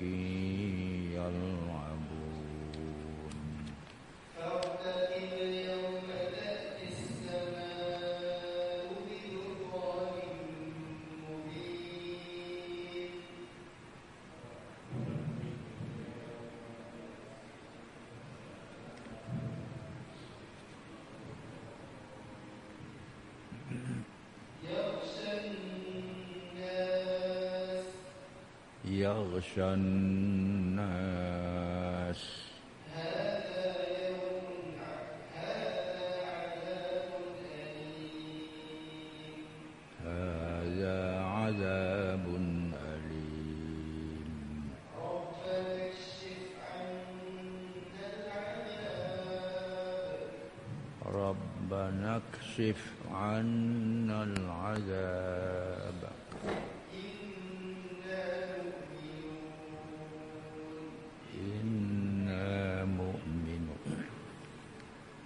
شك يغشى الناس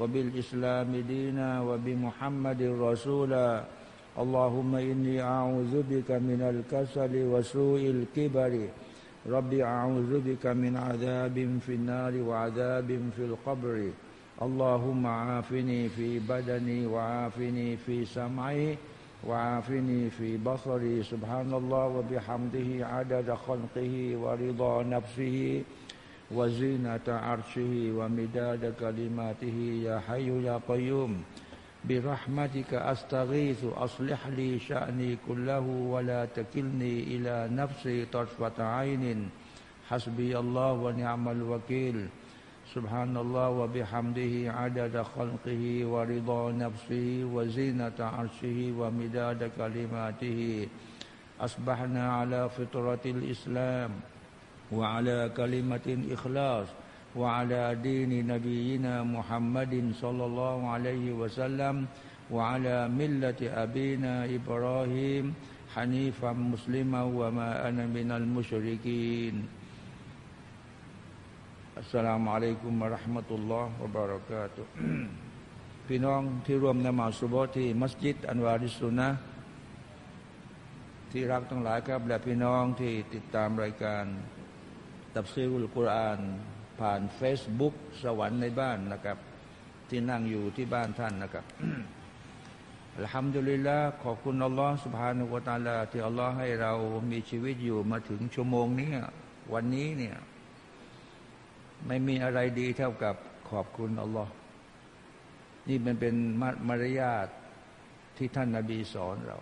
وبالإسلام دينا وبمحمد رسولا اللهم إني أعوذ بك من الكسل وسوء الكبر. ربي أعوذ بك من عذاب في النار وعذاب في القبر. اللهم عافني في بدني وعافني في سمعي وعافني في بصري. سبحان الله وبحمده عدد خلقه ورضا نفسه. وزينة عرشه ومداد كلماته يا حي يا قيوم. برحمتك أستغيث أصلح لي شأني كله ولا تكلني إلى نفسي طرفة عين. حسبي الله ونعم الوكيل. سبحان الله وبحمده عدد خلقه ورضا نفسه وزينة عرشه ومداد كلماته. أصبحنا على فطرة الإسلام. وعلى كلمة إخلاص وعلى دين نبينا محمد صلى الله عليه وسلم وعلى ملة أبينا إبراهيم حنيفا مسلما وما أنا من المشركين السلام عليكم ورحمة الله وبركاته พี่น้องที่ร่วมนมาสุโบที่มัสยิดอันวาริสุนนะห์ ที่รักทั้งหลายครับและพี่น้องที่ติดตามรายการ ตับซีรุลกุรอาน ผ่านเฟซบุ๊กสวรรค์ในบ้านนะครับ ที่นั่งอยู่ที่บ้านท่านนะครับอัลฮัมดุลิลละขอบคุณอัลลอฮ์สุบฮานุวาตาลาที่อัลลอฮ์ให้เรามีชีวิตอยู่มาถึงชั่วโมงนี้ วันนี้เนี่ยไม่มีอะไรดีเท่ากับขอบคุณอัลลอฮ์นี่มันเป็นมารยาทที่ท่านนาบีสอนเรา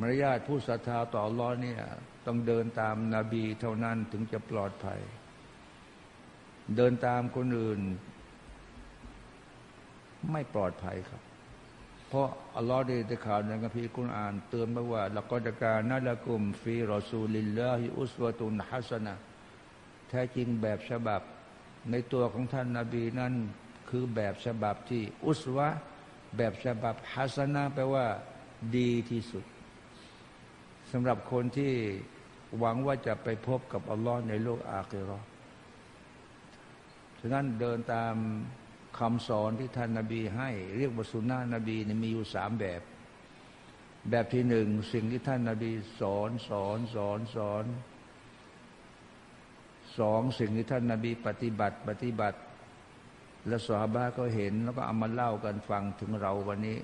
มารยาทผู้ศรัทธาต่ออัลลอฮ์เนี่ย ต้องเดินตามนาบีเท่านั้นถึงจะปลอดภัย เดินตามคนอื่น ไม่ปลอดภัยครับ เพราะอัลลอฮ์ได้ข่าวในคัมภีร์คุรอาน เตือนมาว่าละกอดการนัลกุมฟีรอซูลิลลาฮิอุสวะตุนฮัสนะแท้จริงแบบฉบับในตัวของท่านนาบีนั้นคือแบบฉบับที่อุสวะแบบฉบับฮัสนะแปลว่า ดีที่สุดสำหรับคนที่ หวังว่าจะไปพบกับอัลลอฮ์ในโลกอาคิรอฉะนั้นเดินตามคำสอนที่ท่านนาบีให้ เรียกว่าสุนนะนบีนี่มีอยู่สามแบบ แบบที่หนึ่งสิ่งที่ท่านนาบีสอนสอนสอนสอนสองสิ่งที่ท่านนาบีปฏิบัติปฏิบัติ และสาบาก็เห็นแล้วก็เอามาเล่ากันฟังถึงเราวันนี้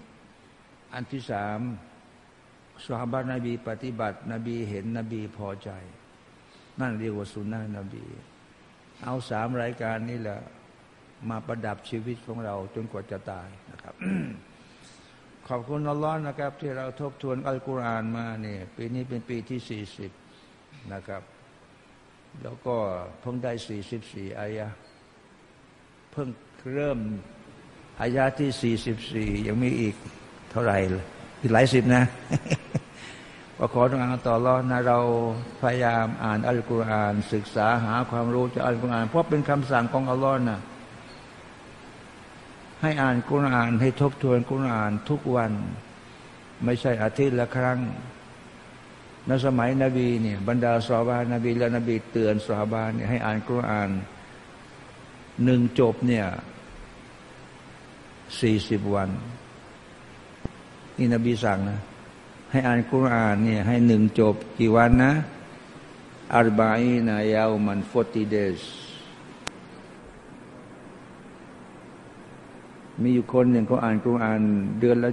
อันที่สาม สาบานบีปฏิบัติ นบีเห็นนบีพอใจ นั่นเรียกว่าสุนนะนบี เอาสามรายการนี้แหละ มาประดับชีวิตของเราจนกว่าจะตายนะครับขอบคุณอัลลอฮ์นะครับ ที่เราทบทวนอัลกุรอานมาเนี่ยปีนี้เป็นปีที่สี่สิบนะครับ แล้วก็เพิ่งได้สี่สิบสี่อายะเพิ่งเริ่มอายะที่สี่สิบสี่ยังมีอีกเท่าไหร่ หลายสิบนะก็ขอทุกอาต่อรอนะเราพยายามอ่านอัลกุรอานศึกษาหาความรู้จากอัลกุรอานเพราะเป็นคำสั่งของอัลลอฮ์นะให้อ่านกุรอานให้ทบทวนกุรอานทุกวัน ไม่ใช่อาทิตย์ละครั้งในสมัยนบีเนี่ยบรรดาสอบานบีและนบีเตือนสอบานเนี่ยให้อ่านกุรอานหนึ่งจบเนี่ยสี่สิบวัน นี่นบีสั่งนะ ให้อ่านกุรอานเนี่ยให้หนึ่งจบกี่วันนะอัลบาอีนายาวมันฟอร์ตี้เดสมีอยู่คนหนึ่งเขาอ่านกุรอานเดือนละ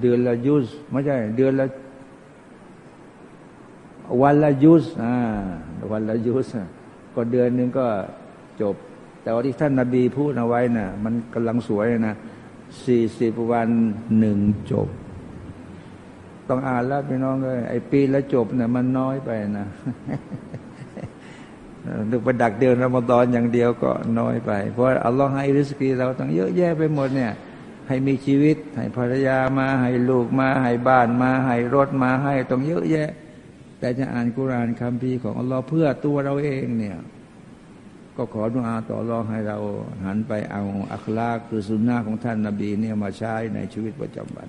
เดือนละยุสไม่ใช่ เดือนละวันละยุสอ่าวันละยุสก็เดือนหนึ่งก็จบ แต่ว่าที่ท่านนาบีพูดเอาไว้นะ่ะ มันกำลังสวยนะ สี่สิบวันหนึ่งจบ ต้องอ่านแล้วพี่น้องเลยไอ้ปีละจบเนี่ยมันน้อยไปนะดูประดักเดือนรอมฎอนอย่างเดียวก็น้อยไป เพราะอัลลอฮ์ให้ริสกีเราตั้งเยอะแยะไปหมดเนี่ย ให้มีชีวิต ให้ภรรยามา ให้ลูกมา ให้บ้านมา ให้รถมาให้ต้องเยอะแยะ แต่จะอ่านกุรานคัมภีของอัลลอฮ์เพื่อตัวเราเองเนี่ย ก็ขอดุอาต่อรองให้เราหันไปเอาอัคลาคือสุนนะของท่านนาบีเนี่ยมาใช้ในชีวิตประจำวัน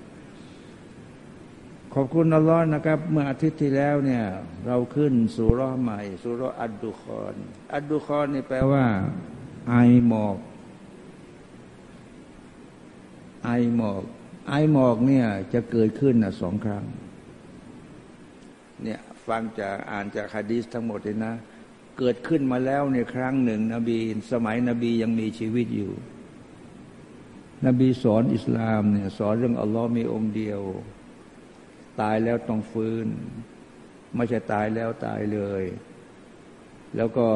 ขอบคุณอัลลอฮ์นะครับ เมื่ออาทิตย์ที่แล้วเนี่ย เราขึ้นสุรอใหม่สุรออัดดุคอนอัดดุคอนนี่แปลว่า ไอหมอก ไอหมอก ไอหมอกเนี่ย จะเกิดขึ้นนะสองครั้ง เนี่ยฟังจากอ่านจากฮะดีสทั้งหมดเลยนะ เกิดขึ้นมาแล้วในครั้งหนึ่ง นบีสมัยนบียังมีชีวิตอยู่ นบีสอนอิสลามเนี่ยสอนเรื่องอัลลอฮ์มีองค์เดียว ตายแล้วต้องฟื้น ไม่ใช่ตายแล้วตายเลย แล้วก็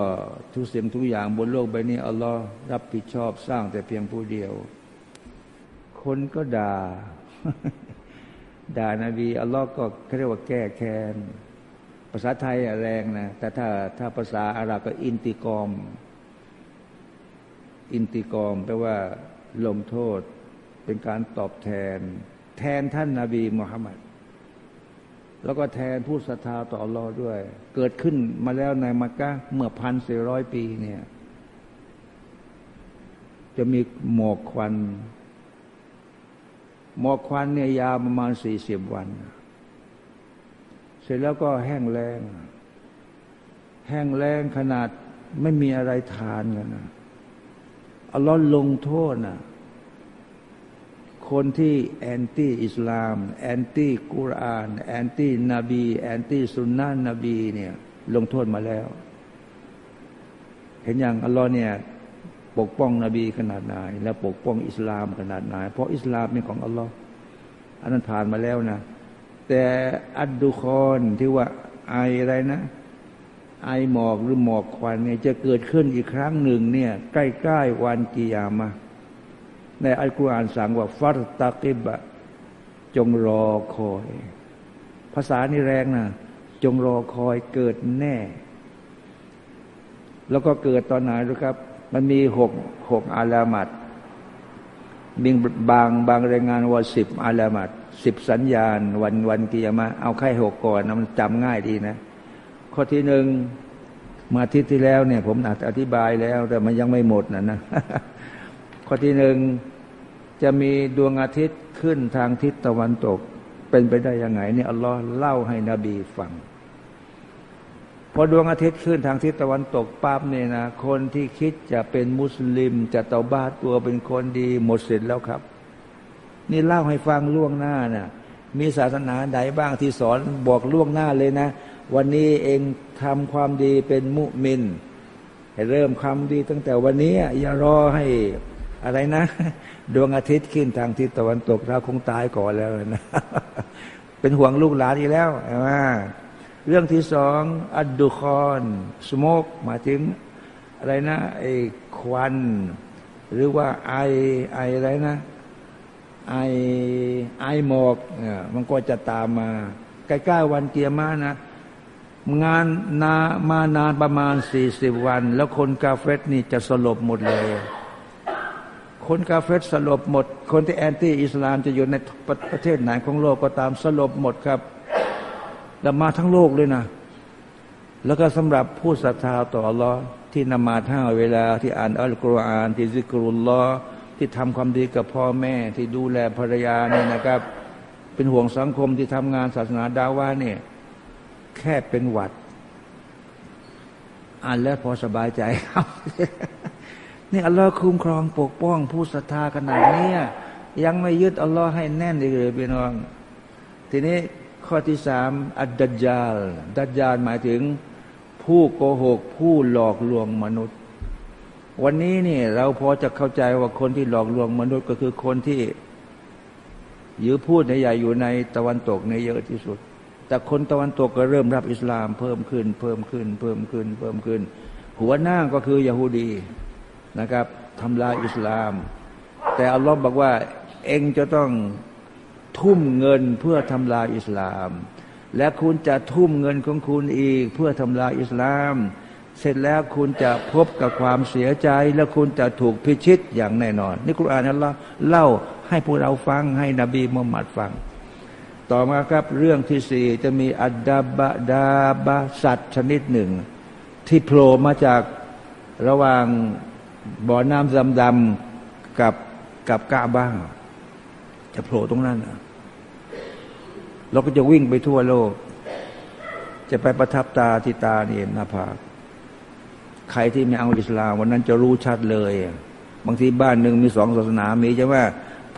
ทุกสิ่งทุกอย่างบนโลกใบนี้อัลลอฮ์รับผิดชอบสร้างแต่เพียงผู้เดียว คนก็ด่า ด่านาบีอัลลอฮ์ก็เรียกว่าแก้แค้น ภาษาไทยแรงนะ แต่ถ้าถ้าภาษาอาหรับก็อินติกอม อินติกอมแปลว่า ลงโทษ เป็นการตอบแทน แทนท่านนาบีมุฮัมมัดแล้วก็แทนผู้ศรัทธาต่ออัลลอฮ์ด้วย เกิดขึ้นมาแล้วในมักกะเมื่อพันสี่ร้อยปีเนี่ย จะมีหมอกควัน หมอกควันเนี่ยยาวประมาณสี่สิบวัน เสร็จแล้วก็แห้งแล้ง แห้งแล้งขนาดไม่มีอะไรทานกันนะอัลลอฮ์ลงโทษนะคนที่แอนตี้อิสลาม แอนตี้กุราน แอนตี้นบี แอนตี้สุนนะนบีเนี่ยลงโทษมาแล้ว เห็นอย่างอัลลอฮ์เนี่ยปกป้องนบีขนาดไหน และปกป้องอิสลามขนาดไหน เพราะอิสลามเป็นของอัลลอฮ์อันนั้นผ่านมาแล้วนะ แต่อัดดุคอนที่ว่าไออะไรนะ ไอหมอกหรือหมอกควันเนี่ยจะเกิดขึ้นอีกครั้งหนึ่งเนี่ย ใกล้ๆวันกิยามะในอัลกุรอานสั่งว่าฟัตตะกิบะจงรอคอย ภาษานี่แรงนะจงรอคอยเกิดแน่ แล้วก็เกิดตอนไหนรู้ครับ มันมีหกหกอาลามัดมีบางบางรายงานว่าสิบอาลามัด สิบสัญญาณ วันวันกิยามะเอาแค่หกก่อนนะมันจำง่ายดีนะ ข้อที่หนึ่งมาทิศที่แล้วเนี่ย ผมอาจอธิบายแล้ว แต่มันยังไม่หมดนะนะ ข้อที่หนึ่งจะมีดวงอาทิตย์ขึ้นทางทิศตะวันตก เป็นไปได้ยังไงเนี่ยอัลลอฮ์เล่าให้นบีฟังพอดวงอาทิตย์ขึ้นทางทิศตะวันตกปั๊บเนี่ยนะคนที่คิดจะเป็นมุสลิมจะตาบ้าตัวเป็นคนดีหมดสิทธิ์แล้วครับ นี่เล่าให้ฟังล่วงหน้านะ่ะมีศาสนาใดบ้างที่สอนบอกล่วงหน้าเลยนะ วันนี้เองทำความดีเป็นมุมิน ให้เริ่มความดีตั้งแต่วันนี้ อย่ารอให้อะไรนะ ดวงอาทิตย์ขึ้นทางทิศตะวันตกเราคงตายก่อนแล้วนะ เป็นห่วงลูกหลานอีกแล้วใช่ไหมเรื่องที่สองอัดดุคอนสโมกมาถึงอะไรนะไอ้ควัน หรือว่าไอไออะไรนะ ไอไอหมอกเนี่ยมันก็จะตามมา ใกล้ๆวันเกียร์มานะ งานนามานานประมาณสี่สิบวัน แล้วคนกาเฟตนี่จะสลบหมดเลย คนกาเฟตสลบหมด คนที่แอนตี้อิสลามจะอยู่ในประเทศไหนของโลกก็ตามสลบหมดครับละมาทั้งโลกเลยนะ แล้วก็สำหรับผู้ศรัทธาต่ออัลลอฮ์ที่นมาท่าเวลาที่อ่านอัลกุรอานที่ซิกรุลลอฮ์ ที่ทำความดีกับพ่อแม่ที่ดูแลภรรยาเนี่ยนะครับ เป็นห่วงสังคมที่ทำงานศาสนาดาว่าเนี่ย แค่เป็นหวัด อ่านแล้วพอสบายใจครับนี่อัลลอฮ์คุ้มครองปกป้อง ผู้ศรัทธาขนาดนี้ยังไม่ยึดอัลลอฮ์ให้แน่นเลยพี่น้อง ทีนี้ข้อที่สามอัดดัจจาลดัจจาลหมายถึงผู้โกหก ผู้หลอกลวงมนุษย์ วันนี้นี่เราพอจะเข้าใจว่าคนที่หลอกลวงมนุษย์ก็คือคนที่ยือพูดในใหญ่อยู่ในตะวันตกในเยอะที่สุด แต่คนตะวันตกก็เริ่มรับอิสลามเพิ่มขึ้น เพิ่มขึ้น เพิ่มขึ้น เพิ่มขึ้น หัวหน้าก็คือยาฮูดีนะครับทำลายอิสลาม แต่อัลลอฮ์บอกว่าเองจะต้องทุ่มเงินเพื่อทำลายอิสลาม และคุณจะทุ่มเงินของคุณอีกเพื่อทำลายอิสลาม เสร็จแล้วคุณจะพบกับความเสียใจ และคุณจะถูกพิชิตอย่างแน่นอน นี่คุรานนั่นละเล่าให้พวกเราฟังให้นบีมุฮัมมัดฟัง ต่อมาครับเรื่องที่สี่จะมีอัดดาบะดาบะสัตว์ชนิดหนึ่ง ที่โผล่มาจากระหว่างบ่อน้ำดำๆกับกับกาบ้าง จะโผล่ตรงนั้นเราก็จะวิ่งไปทั่วโลก จะไปประทับตาที่ตาเนี่ยนาภา ใครที่ไม่เอาอิสลามวันนั้นจะรู้ชัดเลย บางทีบ้านหนึ่งมีสองศาสนา มีใช่ไหม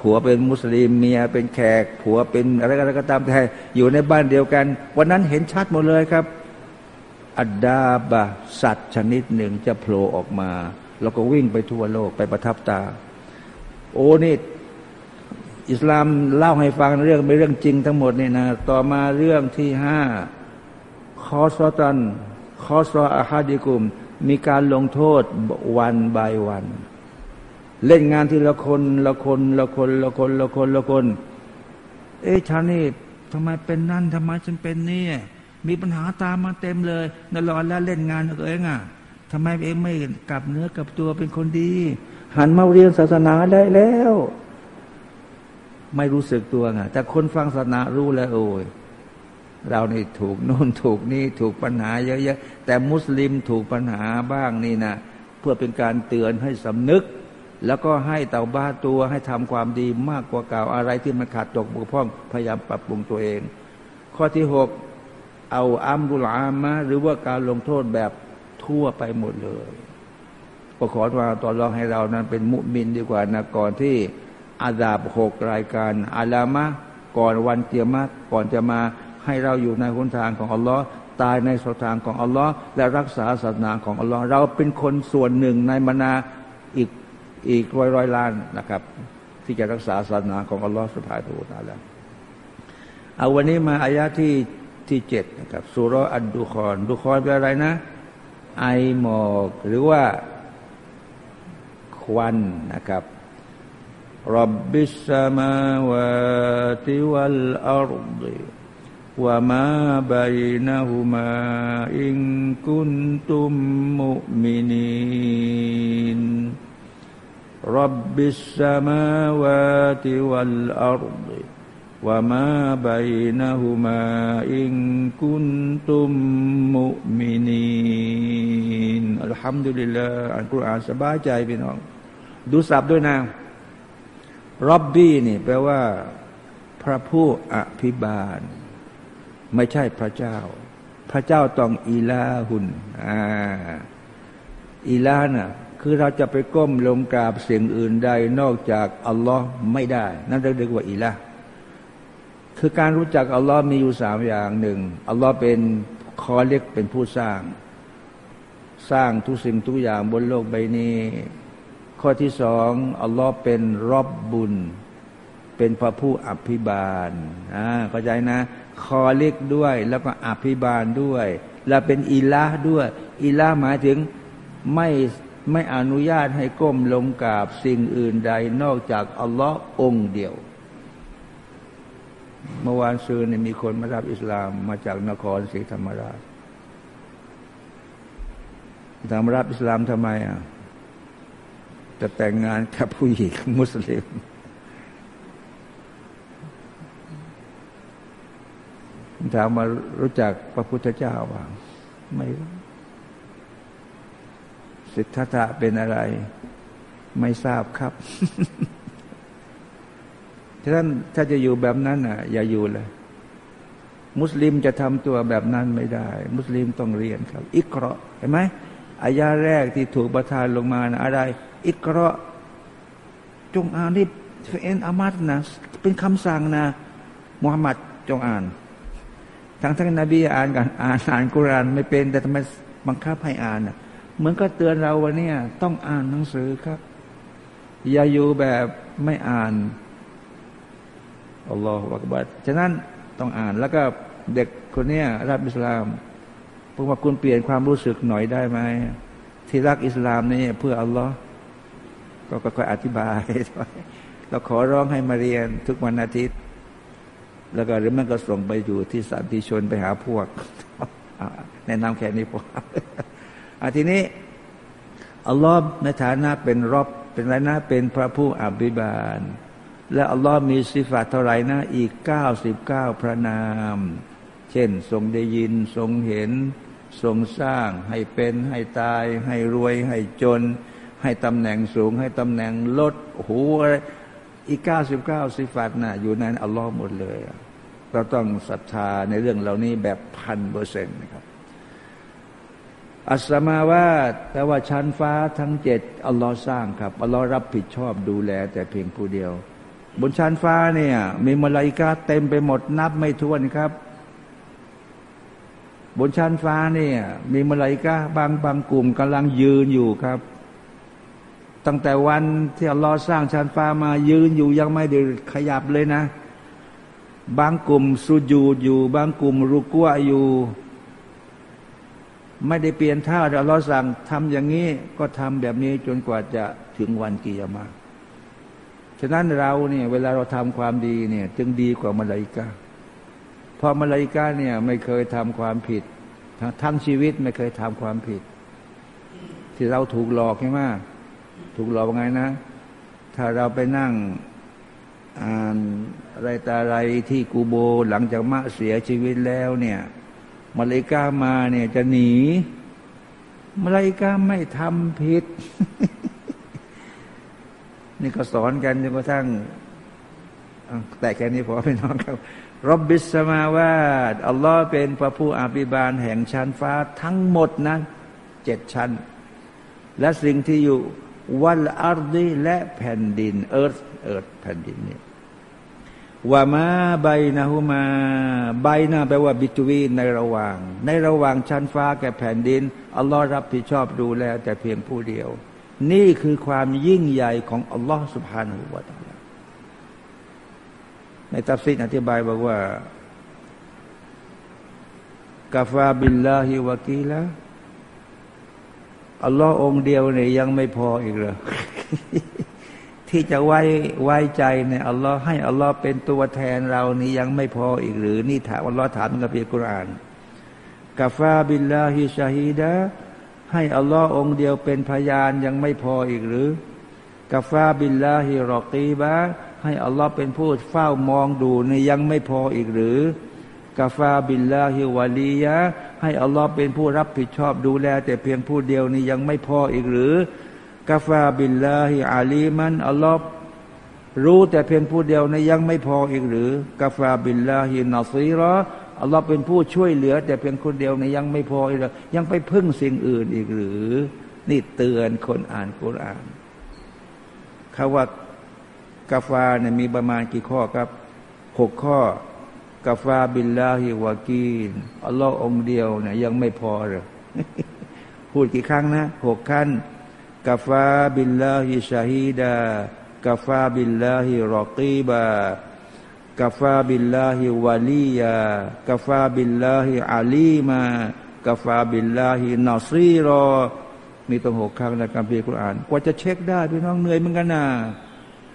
ผัวเป็นมุสลิมเมียเป็นแขก ผัวเป็นอะไรก็ก็ตามแต่อยู่ในบ้านเดียวกัน วันนั้นเห็นชัดหมดเลยครับ อัดดาบะสัตว์ชนิดหนึ่งจะโผล่ออกมา แล้วก็วิ่งไปทั่วโลกไปประทับตา โอ้นี่อิสลามเล่าให้ฟังเรื่องเป็นเรื่องจริงทั้งหมดนี่นะต่อมาเรื่องที่ห้าคอสตันคอสอาฮาดิกุม มีการลงโทษวันบายวัน เล่นงานที่ละคนละคนละคนละคนละคนละคน เอ๊ะฉันนี่ทำไมเป็นนั่นทำไมฉันเป็นนี่มีปัญหาตามมาเต็มเลยนรอนแล้วเล่นงานเองอะทำไมเองไม่กลับเนื้อกลับตัวเป็นคนดี หันมาเรียนศาสนาได้แล้ว ไม่รู้สึกตัวไงแต่คนฟังศาสนารู้แล้วโอ้ย เรานี่ถูกนู่นถูกนี่ถูกปัญหาเยอะๆแต่มุสลิมถูกปัญหาบ้างนี่นะเพื่อเป็นการเตือนให้สำนึก แล้วก็ให้เตาบ้าตัวให้ทำความดีมากกว่าเก่าอะไรที่มันขาดตกบกพร่องพยายามปรับปรุงตัวเอง ข้อที่หกเอาอัมรุลอามะหรือว่าการลงโทษแบบทั่วไปหมดเลยก็ขอว่าตอนรองให้เรานั้นเป็นมุมินดีกว่านะก่อนที่อาดาบหกรายการอาลามะก่อนวันเกียรติก่อนจะมา ให้เราอยู่ในหนทางของอัลลอฮ์ตายในสถานของอัลลอฮ์และรักษาศาสนาของอัลลอฮ์เราเป็นคนส่วนหนึ่งในมนาอีกอีกร้อยร้อยล้านนะครับ ที่จะรักษาศาสนาของอัลลอฮ์สุภาพบุตาแล้วเอาวันนี้มาอายะที่ที่เจ็ดนะครับสุรอัดดุคอนดุคอนเป็นอะไรนะ ไอหมอกหรือว่าควันนะครับรับบิสมาวาติวัลอาร์ด ว่ามาบายนาหูมาอิงกุนตุมมุมินีนรับบิสสมาวาติวัลอัรดว่ามาบายนาหูมาอิงกุนตุมมุมินีนอัลฮัมดุลิลลาอัลกุรอานสบายใจพี่น้อง ดูสับด้วยนะรับบี้นี่แปลว่า พระผู้อภิบาล ไม่ใช่พระเจ้า พระเจ้าต้องอีลาหุนอ่าอีลาน่ะคือเราจะไปก้มลงกราบสิ่งอื่นใดนอกจากอัลลอฮ์ไม่ได้ นั่นเรียกว่าอีลาคือการรู้จักอัลลอฮ์มีอยู่สามอย่างหนึ่งอัลลอฮ์เป็นคอเล็กเป็นผู้สร้าง สร้างทุกสิ่งทุกอย่างบนโลกใบนี้ ข้อที่สองอัลลอฮ์เป็นรอบบุญ เป็นพระผู้อภิบาลอ่าเข้าใจนะ คอเล็กด้วย แล้วก็อภิบาลด้วย และเป็นอิละด้วย อิละหมายถึงไม่ไม่อนุญาตให้ก้มลงกราบสิ่งอื่นใดนอกจากอัลลอฮ์องเดียว เมื่อวานซืนมีคนมารับอิสลามมาจากนครศรีธรรมราชทำรับอิสลามทำไมอะจะแต่งงานกับผู้หญิงมุสลิม ถามมารู้จักพระพุทธเจ้าบ้างไม่สิทธัตถะเป็นอะไร ไม่ทราบครับฉะนั้นถ้าจะอยู่แบบนั้นอะ อย่าอยู่เลย มุสลิมจะทำตัวแบบนั้นไม่ได้ มุสลิมต้องเรียนครับ อิกราะเห็นไหมอายาแรกที่ถูกประทานลงมานะอะไร อิกราะจงอ่านนี่เอ็นอามัดนะเป็นคำสั่งนะมุฮัมมัดจงอ่าน ทั้งทั้งนบีอ่านกันอ่านอ่านกุรานไม่เป็น แต่ทำไมบังคับให้อ่านเหมือนก็เตือนเราวันนี้ต้องอ่านหนังสือครับ อย่าอยู่แบบไม่อ่านอัลลอฮฺวะกบัดฉะนั้นต้องอ่านแล้วก็เด็กคนนี้รับอิสลามพวกว่าคุณเปลี่ยนความรู้สึกหน่อยได้ไหมที่รักอิสลามนี่เพื่ออัลลอฮ์ก็ค่อยอธิบาย เราขอร้องให้มาเรียนทุกวันอาทิตย์ แล้วก็หรือมันก็ส่งไปอยู่ที่สันติชนไปหาพวกแนะนำแค่นี้พออทีนี้อัลลอฮ์ในฐานะเป็นรอบเป็นไรนะเป็นพระผู้อภิบาล และอัลลอฮ์มีสิฟัตเท่าไรนะอีกเก้าสิบเก้าพระนาม เช่น ทรงได้ยินทรงเห็น ทรงสร้าง ให้เป็นให้ตาย ให้รวย ให้จน ให้ตำแหน่งสูง ให้ตำแหน่งลดหูอะไรอีกเก้าสิบเก้าสิฟัตนะ่ะอยู่ในอัลลอฮ์หมดเลย เราต้องศรัทธาในเรื่องเหล่านี้แบบพันเปอร์เซ็นต์นะครับ อัสมาวาแต่ว่าชั้นฟ้าทั้งเจ็ดอัลลอฮ์สร้างครับอัลลอฮ์รับผิดชอบดูแล แต่เพียงผู้เดียว บนชั้นฟ้าเนี่ย มีมลายกาเต็มไปหมดนับไม่ถ้วนครับ บนชั้นฟ้าเนี่ย มีมลายกาบางบางกลุ่มกำลังยืนอยู่ครับตั้งแต่วันที่อัลลอฮ์สร้างชั้นฟ้ามายืนอยู่ยังไม่ได้ขยับเลยนะ บางกลุ่มสุญูดอยู่ บางกลุ่มรุกัวอยู่ ไม่ได้เปลี่ยนท่าเราสั่งทำอย่างนี้ก็ทำแบบนี้จนกว่าจะถึงวันกิยามาฉะนั้นเราเนี่ยเวลาเราทำความดีเนี่ย จึงดีกว่ามาลายกาเพราะมาลายกาเนี่ยไม่เคยทำความผิด ทั้งชีวิตไม่เคยทำความผิด ที่เราถูกหลอกใช่ไหมถูกหลอกไงนะ ถ้าเราไปนั่ง อ่านอะไรตาอะไรที่กูโบหลังจากมะเสียชีวิตแล้วเนี่ยมาเลกามาเนี่ยจะหนีมาเลกาไม่ทำผิด นี่ก็สอนกันจนกระทั่งแต่แค่นี้พอพี่น้องครับرب السماواتอัลลอฮ์เป็นพระผู้อภิบาลแห่งชั้นฟ้าทั้งหมดนะเจ็ดชั้น และสิ่งที่อยู่والأرضและแผ่นดิน earth earth แผ่นดินเนี่ยوما بينهما بين แปลว่า between ระหว่าง ในระหว่างชั้นฟ้าแก่แผ่นดิน อัลลอฮ์รับผิดชอบดูแลแต่เพียงผู้เดียว นี่คือความยิ่งใหญ่ของอัลลอฮ์سبحانه وتعالىในตัฟซีรอธิบายบอกว่าكفى بالله وكيلاอัลลอฮ์องเดียวเนี่ยยังไม่พออีกเหรอ ที่จะไว้ไว้ใจในอัลลอฮ์ให้อัลลอฮ์เป็นตัวแทนเรานี่ยังไม่พออีกหรือนี่ถามอัลลอฮ์ถามกับพีกุรอานكفى بالله شهيداให้อัลลอฮ์องเดียวเป็นพยานยังไม่พออีกหรือكفى بالله رقيباให้อัลลอฮ์เป็นผู้เฝ้ามองดูนี่ยังไม่พออีกหรือكفى بالله ولياให้อัลลอฮ์เป็นผู้รับผิดชอบดูแล แต่เพียงผู้เดียวนี่ยังไม่พออีกหรือ كفى بالله عليماอัลลอฮ์รู้แต่เพียงผู้เดียวนี่ยังไม่พออีกหรือكفى بالله نصيراอัลลอฮ์เป็นผู้ช่วยเหลือ แต่เพียงคนเดียวนี่ยังไม่พออีกหรือยังไปพึ่งสิ่งอื่นอีกหรือ นี่เตือนคนอ่านกุรอานคำว่า كفىเนี่ยมีประมาณกี่ข้อครับหกข้อكفى بالله وكيلاอัลลอฮ์องเดียวเนี่ยยังไม่พอเลยพูดกี่ครั้งนะหกขั้น كفى بالله شهيدا كفى بالله رقيبا كفى بالله وليا كفى بالله عليما كفى بالله نصيراมีตั้งหกครั้งในการพิจารณากว่าจะเช็คได้พี่น้องเหนื่อยเหมือนกันนะ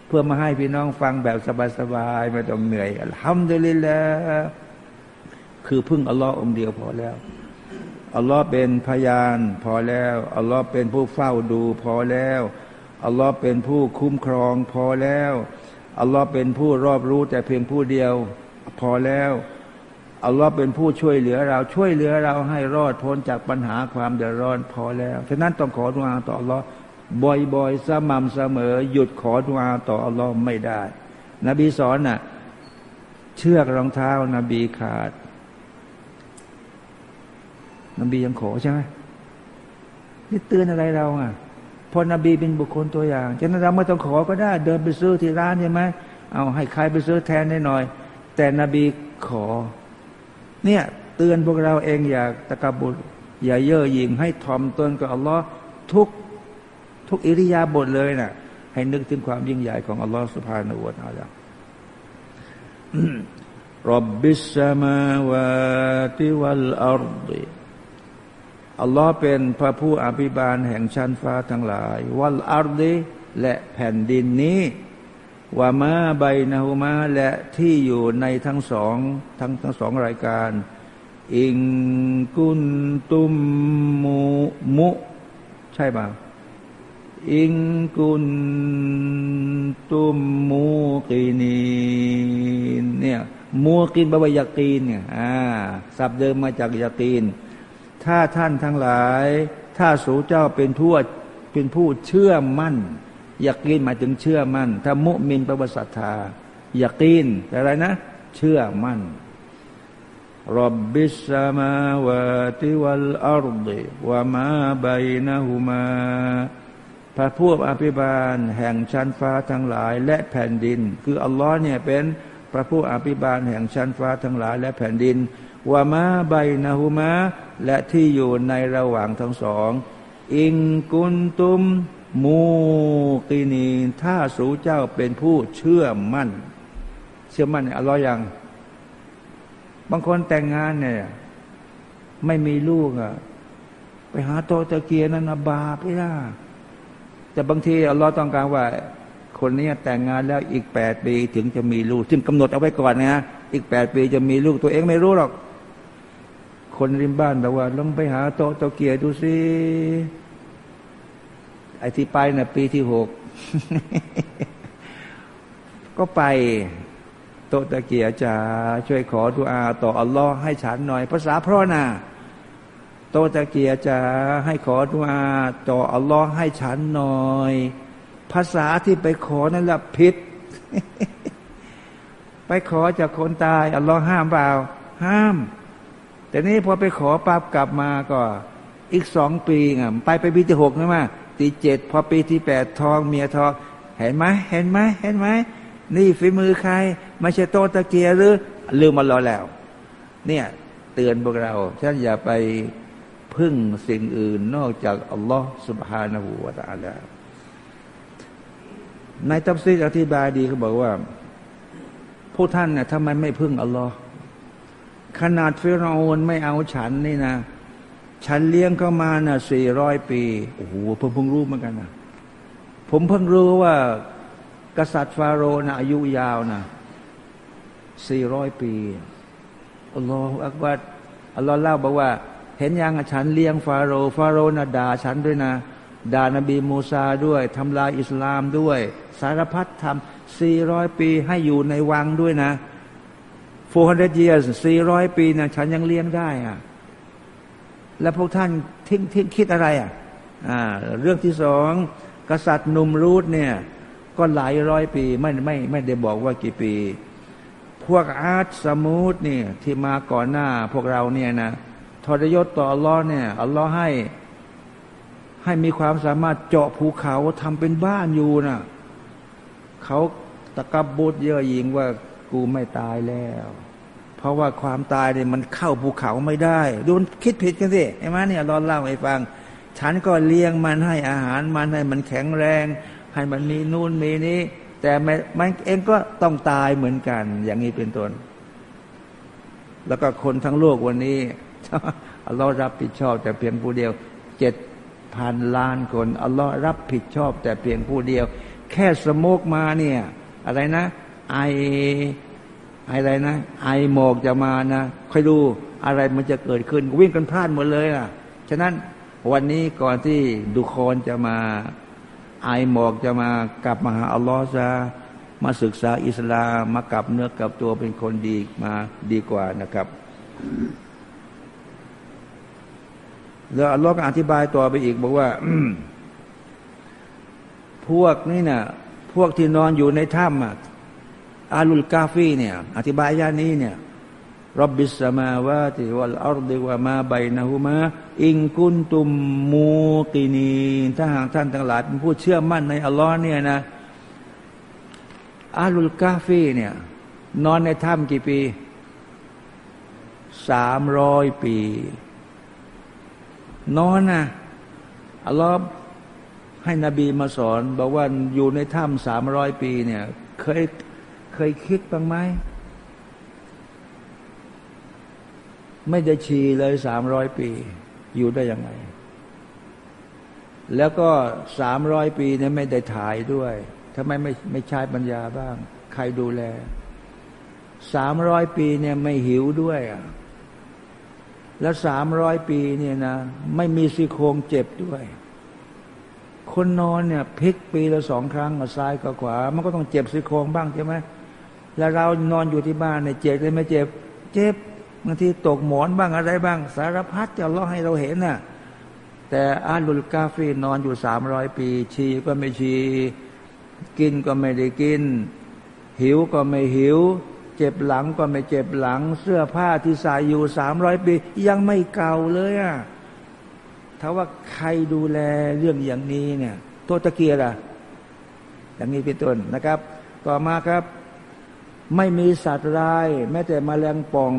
เพื่อมาให้พี่น้องฟังแบบสบายๆไม่ต้องเหนื่อยทำได้เลยแหละคือพึ่งอัลลอฮ์องเดียวพอแล้ว อัลลอฮ์เป็นพยานพอแล้วอัลลอฮ์เป็นผู้เฝ้าดูพอแล้วอัลลอฮ์เป็นผู้คุ้มครองพอแล้วอัลลอฮ์เป็นผู้รอบรู้แต่เพียงผู้เดียว พอแล้วอัลลอฮ์เป็นผู้ช่วยเหลือเราช่วยเหลือเราให้รอดพ้นจากปัญหาความเดือดร้อนพอแล้วฉะนั้นต้องขอดุอาต่ออัลลอฮ์บ่อยๆสม่ำเสมอ หยุดขอดุอาต่ออัลลอฮ์ไม่ได้ นบีสอนน่ะเชือกรองเท้านาบีขาด นบียังขอใช่ไหมนี่เตือนอะไรเราอะพอนบีเป็นบุคคลตัวอย่างฉะนั้นเราไม่ต้องขอก็ได้ เดินไปซื้อที่ร้านใช่ไหมเอาให้ใครไปซื้อแทนได้หน่อย แต่นบีขอ เนี่ยเตือนพวกเราเองอย่าตะกบุตอย่าเย่อหยิ่งให้ถ่อมตนกับอัลลอฮ์ทุกทุกอิริยาบถเลยนะ่ะ ให้นึกถึงความยิ่งใหญ่ของอัลลอฮฺسبحانه وتعالى رب السماوات والأرض อัลลอฮ์เป็นพระผู้อภิบาลแห่งชั้นฟ้าทั้งหลาย والأرضและแผ่นดินนี้وما بينهماและที่อยู่ในทั้งสองทั้งทั้งสองรายการ อิงกุนตุมมุมุ ใช่ป่าอิงกุนตุมมูกีนีเนี่ยมูกินบวายากีนเนี่ยอ่าสับเดิมมาจากยากีน ถ้าท่านทั้งหลาย ถ้าสูเจ้าเป็นผู้เป็นผู้เชื่อมั่นยากีนหมายถึงเชื่อมั่น ถ้ามุมินประวัติศรัทธายากีนอะไรนะ เชื่อมั่นรับบิสมาวะติวัลอาร์ดวะมาบัยนะฮุมาพระผู้อภิบาลแห่งชั้นฟ้าทั้งหลาย และแผ่นดิน คืออัลลอฮ์เนี่ยเป็นพระผู้อภิบาลแห่งชั้นฟ้าทั้งหลาย และแผ่นดิน วามาใบนาหุมาและที่อยู่ในระหว่างทั้งสอง อิงกุนตุม มูกีนีถ้าสูเจ้าเป็นผู้เชื่อมั่น เชื่อมั่นอัลลอฮ์ยังบางคนแต่งงานเนี่ย ไม่มีลูกอะไปหาโตตะเกียนันบาปไม่ได้แต่บางทีอัลลอต้องการว่า คนนี้แต่งงานแล้วอีกแปดปีถึงจะมีลูก ซึ่งกำหนดเอาไว้ก่อนนะอีกแปดปีจะมีลูกตัวเองไม่รู้หรอก คนริมบ้านแบบว่าลองไปหาโตโตเกียดูสิไอที่ไปนะ่ะปีที่หกก็ไปโตตะเกียจะช่วยขอดุอาต่ออัลลอฮ์ให้ฉันหน่อย ภาษาเพราะนะโตตะเกียจะให้ขอดุอาต่ออัลลอฮ์ให้ฉันหน่อย ภาษาที่ไปขอนั่นแหละผิด ไปขอจากคนตายอัลลอฮ์ห้ามเปล่า ห้าม แต่นี้พอไปขอปั๊บกลับมาก็อีกสองปีอะไปไปปีที่หกใช่ไหมตีเจ็ดพอปีที่แปดทองเมียทองเห็นไหมเห็นไหมเห็นไหมนี่ฝีมือใครไม่ใช่โตตะเกียหรือลืมมารอแล้ว เนี่ย เตือนพวกเราฉะนั้นอย่าไปพึ่งสิ่งอื่นนอกจากอัลลอฮ์สุบฮานาหูวาตาลาในตัฟซีอธิบายดีเขาบอกว่า ผู้ท่านเนี่ยทำไมไม่พึ่งอัลลอฮ์ ขนาดฟิรโอนไม่เอาฉันนี่นะฉันเลี้ยงเข้ามาน่ะสี่ร้อยปีโอ้โหผมเพิ่งรู้เหมือนกันนะผมเพิ่งรู้ว่า กษัตริย์ฟาโรห์นะอายุยาวนะสี่ร้อยปีอัลลอฮฺอักบัดอัลลอฮ์เล่าบอกว่า เห็นยังฉันเลี้ยงฟาโรห์ฟาโรห์นะด่าฉันด้วยนะด่านบีมูซาด้วยทำลายอิสลามด้วย สารพัดทำสี่ร้อยปีให้อยู่ในวังด้วยนะ 400 years 400 ปีนะฉันยังเลี้ยงได้อะแล้วพวกท่านทิ้งทิ้งคิดอะไรอะอ่าเรื่องที่สองกษัตริย์นุมรูดเนี่ย ก็หลายร้อยปีไม่ไม่ไม่ได้บอกว่ากี่ปี พวกอ๊าดษะมูดเนี่ยที่มาก่อนหน้าพวกเราเนี่ยนะทรยศต่ออัลลอฮ์เนี่ยอัลลอฮ์ให้ให้มีความสามารถเจาะภูเขาทำเป็นบ้านอยู่นะ่ะเขาตะกับบุตรเยอะยิงว่า กูไม่ตายแล้ว เพราะว่าความตายเนี่ยมันเข้าภูเขาไม่ได้ ดูคิดผิดกันสิไอ้มาเนี่ยรอนเล่าให้ฟัง ฉันก็เลี้ยงมันให้อาหารมันให้มันแข็งแรง ให้มันมีนู่นมีนี้ แต่มันเองก็ต้องตายเหมือนกัน อย่างนี้เป็นต้นแล้วก็คนทั้งโลกวันนี้เรารับผิดชอบ แต่เพียงผู้เดียวเจ็ดพันล้านคนอัลลอฮ์รับผิดชอบ แต่เพียงผู้เดียว แค่สโมกมาเนี่ย อะไรนะ ไออะไรนะ ไอหมอกจะมานะค่อยดูอะไรมันจะเกิดขึ้น วิ่งกันพลาดหมดเลยล่ะ ฉะนั้นวันนี้ก่อนที่ดุคอนจะมา ไอหมอกจะมากลับมาหาอัลลอฮ์จะมาศึกษาอิสลามมากลับเนื้อกับตัวเป็นคนดีมาดีกว่านะครับแล้วอัลลอฮ์ก็อธิบายต่อไปอีก บอกว่าพวกนี่นะ่ะ พวกที่นอนอยู่ในถ้ำ อาลุลกาฟีเนี่ยอธิบายย่านี้เนี่ยรับบิสมาวาติวัลอัลดิวามาใบนะฮุมาอิงกุนตุมมูตินีถ้าหากท่านทั้งหลายเป็นผู้เชื่อมั่นในอัลลอฮ์เนี่ยนะอาลุลกาฟีเนี่ยนอนในถ้ำกี่ปีสามร้อยปี นอนนะอัลลอฮ์ให้นบีมาสอน บอกว่าอยู่ในถ้ำสามร้อยปีเนี่ยเคย เคยคิดบ้างไหม ไม่ได้ชีเลยสามร้อยปี อยู่ได้ยังไง แล้วก็สามร้อยปีเนี่ยไม่ได้ถ่ายด้วยทำไมไม่ไม่ใช้ปัญญาบ้าง ใครดูแลสามร้อยปีเนี่ยไม่หิวด้วยอะแล้วสามร้อยปีเนี่ยนะ ไม่มีซี่โครงเจ็บด้วย คนนอนเนี่ยพลิกปีละสองครั้งซ้ายกับขวา มันก็ต้องเจ็บซี่โครงบ้างใช่ไหม แล้วเรานอนอยู่ที่บ้านเนี่ยเจ็บเลยไม่เจ็บ เจ็บบางทีตกหมอนบ้างอะไรบ้าง สารพัดจะล่อให้เราเห็นน่ะ แต่อาลุลกาฟีนอนอยู่สามร้อยปี ชีก็ไม่ชี กินก็ไม่ได้กิน หิวก็ไม่หิว เจ็บหลังก็ไม่เจ็บหลัง เสื้อผ้าที่ใส่อยู่สามร้อยปี ยังไม่เก่าเลยอะถ้าว่าใครดูแลเรื่องอย่างนี้เนี่ยโตตะเกียร่ะอย่างนี้เป็นต้นนะครับ ต่อมาครับ ไม่มีสัตว์ร้าย แม้แต่มแมลงป่อง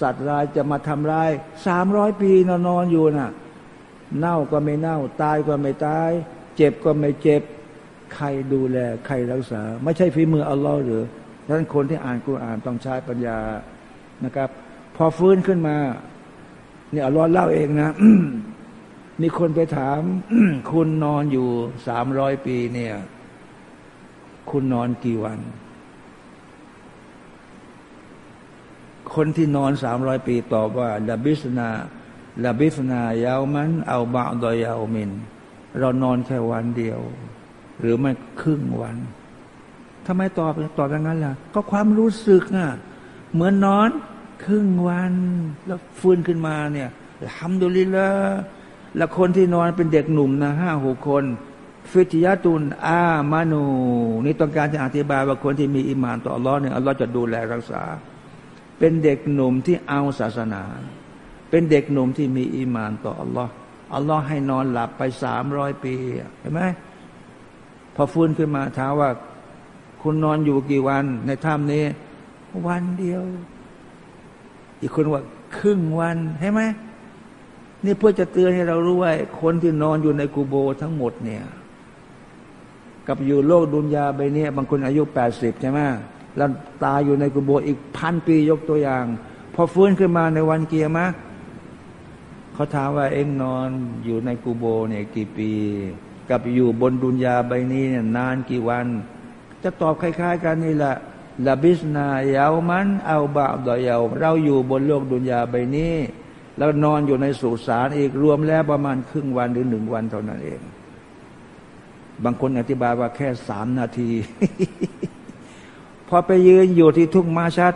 สัตว์ร้ายจะมาทำร้ายสามร้อยปีนอนนอนอยู่น่ะ เน่าก็ไม่เน่า ตายก็ไม่ตาย เจ็บก็ไม่เจ็บ ใครดูแล ใครรักษา ไม่ใช่ฝีมืออัลลอฮ์หรือฉะนั้นคนที่อ่านกุรอานต้องใช้ปัญญานะครับ พอฟื้นขึ้นมาเนี่ยอัลลอฮ์เล่าเองนะมีคนไปถาม คุณนอนอยู่สามร้อยปีเนี่ย คุณนอนกี่วัน คนที่นอนสามร้อยปีตอบว่าลาบิสนาลาบิสนายาวมัน เอาบาดอยาวมิน เรานอนแค่วันเดียว หรือไม่ครึ่งวันทำไมตอบตอบอย่างนั้นล่ะ ก็ความรู้สึกอะเหมือนนอนครึ่งวัน แล้วฟื้นขึ้นมาเนี่ยทำดุลิละแล้วคนที่นอนเป็นเด็กหนุ่มนะห้าหกคนฟิติยาตุนอามานู นี่ต้องการจะอธิบายว่าคนที่มีอิมานต่ออัลลอฮ์เนี่ยอัลลอฮ์จะดูแลรักษา เป็นเด็กหนุ่มที่เอาศาสนา เป็นเด็กหนุ่มที่มีอิมานต่ออัลลอฮ์อัลลอฮ์ให้นอนหลับไปสามร้อยปีเห็นไหมพอฟื้นขึ้นมาถามว่า คุณนอนอยู่กี่วัน ในถ้ำนี้ วันเดียว อีกคนว่าครึ่งวันใช่ไหมนี่เพื่อจะเตือนให้เรารู้ว่าคนที่นอนอยู่ในกูโบทั้งหมดเนี่ย กับอยู่โลกดุนยาไปเนี่ยบางคนอายุแปดสิบใช่ไหม แล้วตายอยู่ในกูโบอีกพันปียกตัวอย่าง พอฟื้นขึ้นมาในวันเกียร์มะเขาถามว่าเอ็งนอนอยู่ในกูโบเนี่ยกี่ปี กับอยู่บนดุนยาใบนี้เนี่ยนานกี่วัน จะตอบคล้ายๆ กันนี่แหละลาบิสนาเยาวมันเอาบาดอยาวเราอยู่บนโลกดุนยาใบนี้ แล้วนอนอยู่ในสุสานอีกรวมแล้วประมาณครึ่งวันหรือหนึ่งวันเท่านั้นเอง บางคนอธิบายว่าแค่สามนาที พอไปยืนอยู่ที่ทุ่งมาชัด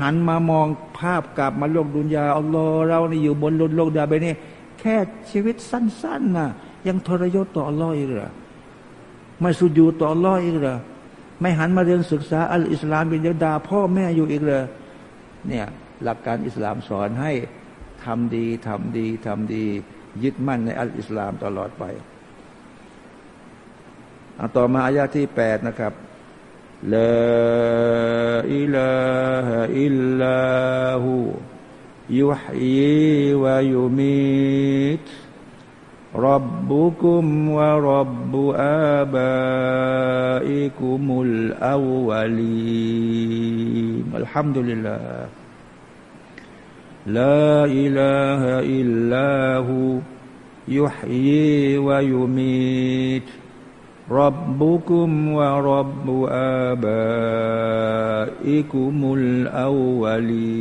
หันมามองภาพกลับมาโลกดุนยาอัลลอฮ์เรานี่อยู่บนโลกดาไปนี่แค่ชีวิตสั้นๆน่ะ ยังทรยศต่ออัลลอฮ์อีกเหรอไม่สุญูต่ออัลลอฮ์อีกเหรอไม่หันมาเรียนศึกษาอัลอิสลามเป็นยดาพ่อแม่อยู่อีกเลยเนี่ยหลักการอิสลามสอนให้ทำดีทำดีทำดี ยึดมั่นในอัลอิสลามตลอดไป ต่อมาอายาที่แปดนะครับ لا إله إلا هو يحيي ويميت. ربكم ورب آبائكم الأولين. الحمد لله. لا إله إلا هو يحيي ويميت. ربكم ورب آبائكم الأولين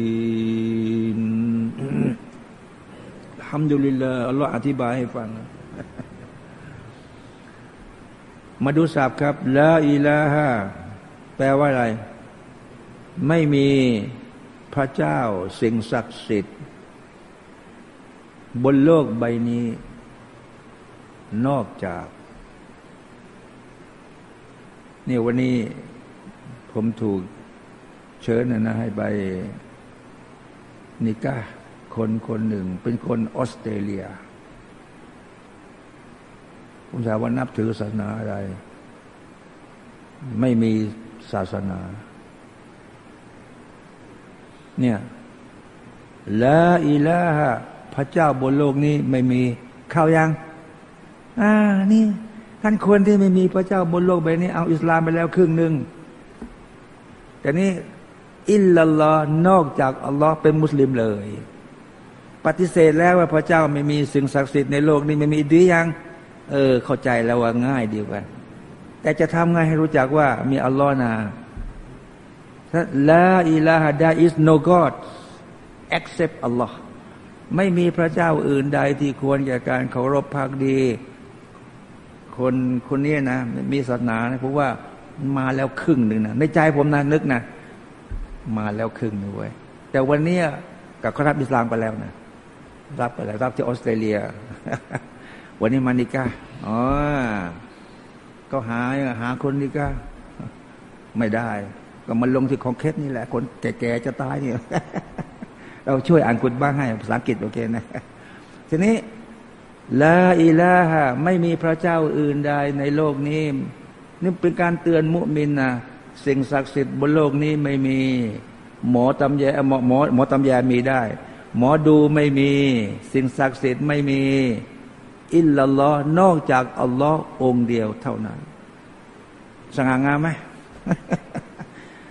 الحمد لله อัลลอฮ์อธิบายให้ฟัง มาดูสับครับละอิลาฮะแปลว่าอะไร ไม่มีพระเจ้าสิ่งศักดิ์สิทธิ์ บนโลกใบนี้ นอกจาก นี่วันนี้ผมถูกเชิญนะนะให้ไปนิก้าคนคนหนึ่ง เป็นคนออสเตรเลีย ผมถามว่านับถือศาสนาอะไร ไม่มีศาสนา เนี่ยละอิละฮะพระเจ้าบนโลกนี้ไม่มี เข้ายัง อ่า นี่ ท่านคนที่ไม่มีพระเจ้าบนโลกใบนี้ เอาอิสลามไปแล้วครึ่งหนึ่งแต่นี้อิลลัลลอฮ์นอกจากอัลลอฮ์เป็นมุสลิมเลย ปฏิเสธแล้วว่าพระเจ้าไม่มีสิ่งศักดิ์สิทธิ์ในโลกนี้ไม่มีดียัง เออ เข้าใจแล้วว่าง่ายดีกว่าแต่จะทำไงให้รู้จักว่ามีอัลลอฮ์นาละอิลาฮะดา is no God except Allah ไม่มีพระเจ้าอื่นใดที่ควรแก่การเคารพพักดี คนคนนี้นะมีศาสนานะผมว่ามาแล้วครึ่งหนึ่งนะในใจผมนะนึกนะมาแล้วครึ่งหนึ่งเว้ยแต่วันนี้กับเขารับอิสลามไปแล้วนะรับไปแล้วรับที่ออสเตรเลีย วันนี้มานิกาอ๋อก็หาหาคนนิกาไม่ได้ ก็มันลงที่ของเคสนี่แหละ คนแก่ๆจะตายเนี่ยเราช่วยอ่านกุฎบ้างให้ภาษาอังกฤษโอเคนะทีนี้ ลาอิลาฮะไม่มีพระเจ้าอื่นใดในโลกนี้นี่เป็นการเตือนมุมินนะสิ่งศักดิ์สิทธิ์บนโลกนี้ไม่มี หมอตำแยหมอหมอหมอตำแยมีได้ หมอดูไม่มี สิ่งศักดิ์สิทธิ์ไม่มี อิลลัลลอฮ์นอกจากอัลลอฮ์องเดียวเท่านั้นสง่างามไหม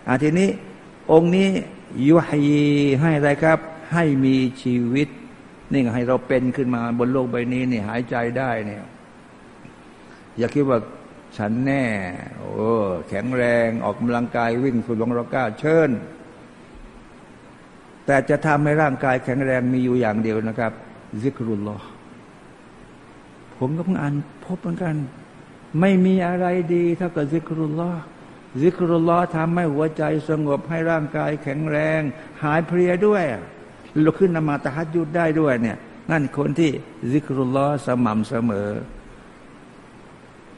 อาทีนี้องค์นี้ยุฮีให้อะไรครับ ให้มีชีวิต นี่ให้เราเป็นขึ้นมาบนโลกใบนี้นี่หายใจได้เนี่ย อย่าคิดว่าฉันแน่ โอ้แข็งแรงออกกำลังกายวิ่งสุดลงรก้าเชิญแต่จะทำให้ร่างกายแข็งแรงมีอยู่อย่างเดียวนะครับ ذكر الله ผมก็เพิ่งอ่านพบเหมือนกัน ไม่มีอะไรดีเท่ากับذكر الله ذكر اللهทำให้หัวใจสงบให้ร่างกายแข็งแรง หายเพลียด้วย ลุกขึ้นนมาตะฮัดยุดได้ด้วยเนี่ย นั่นคนที่ذكر اللهม่ำเสมอ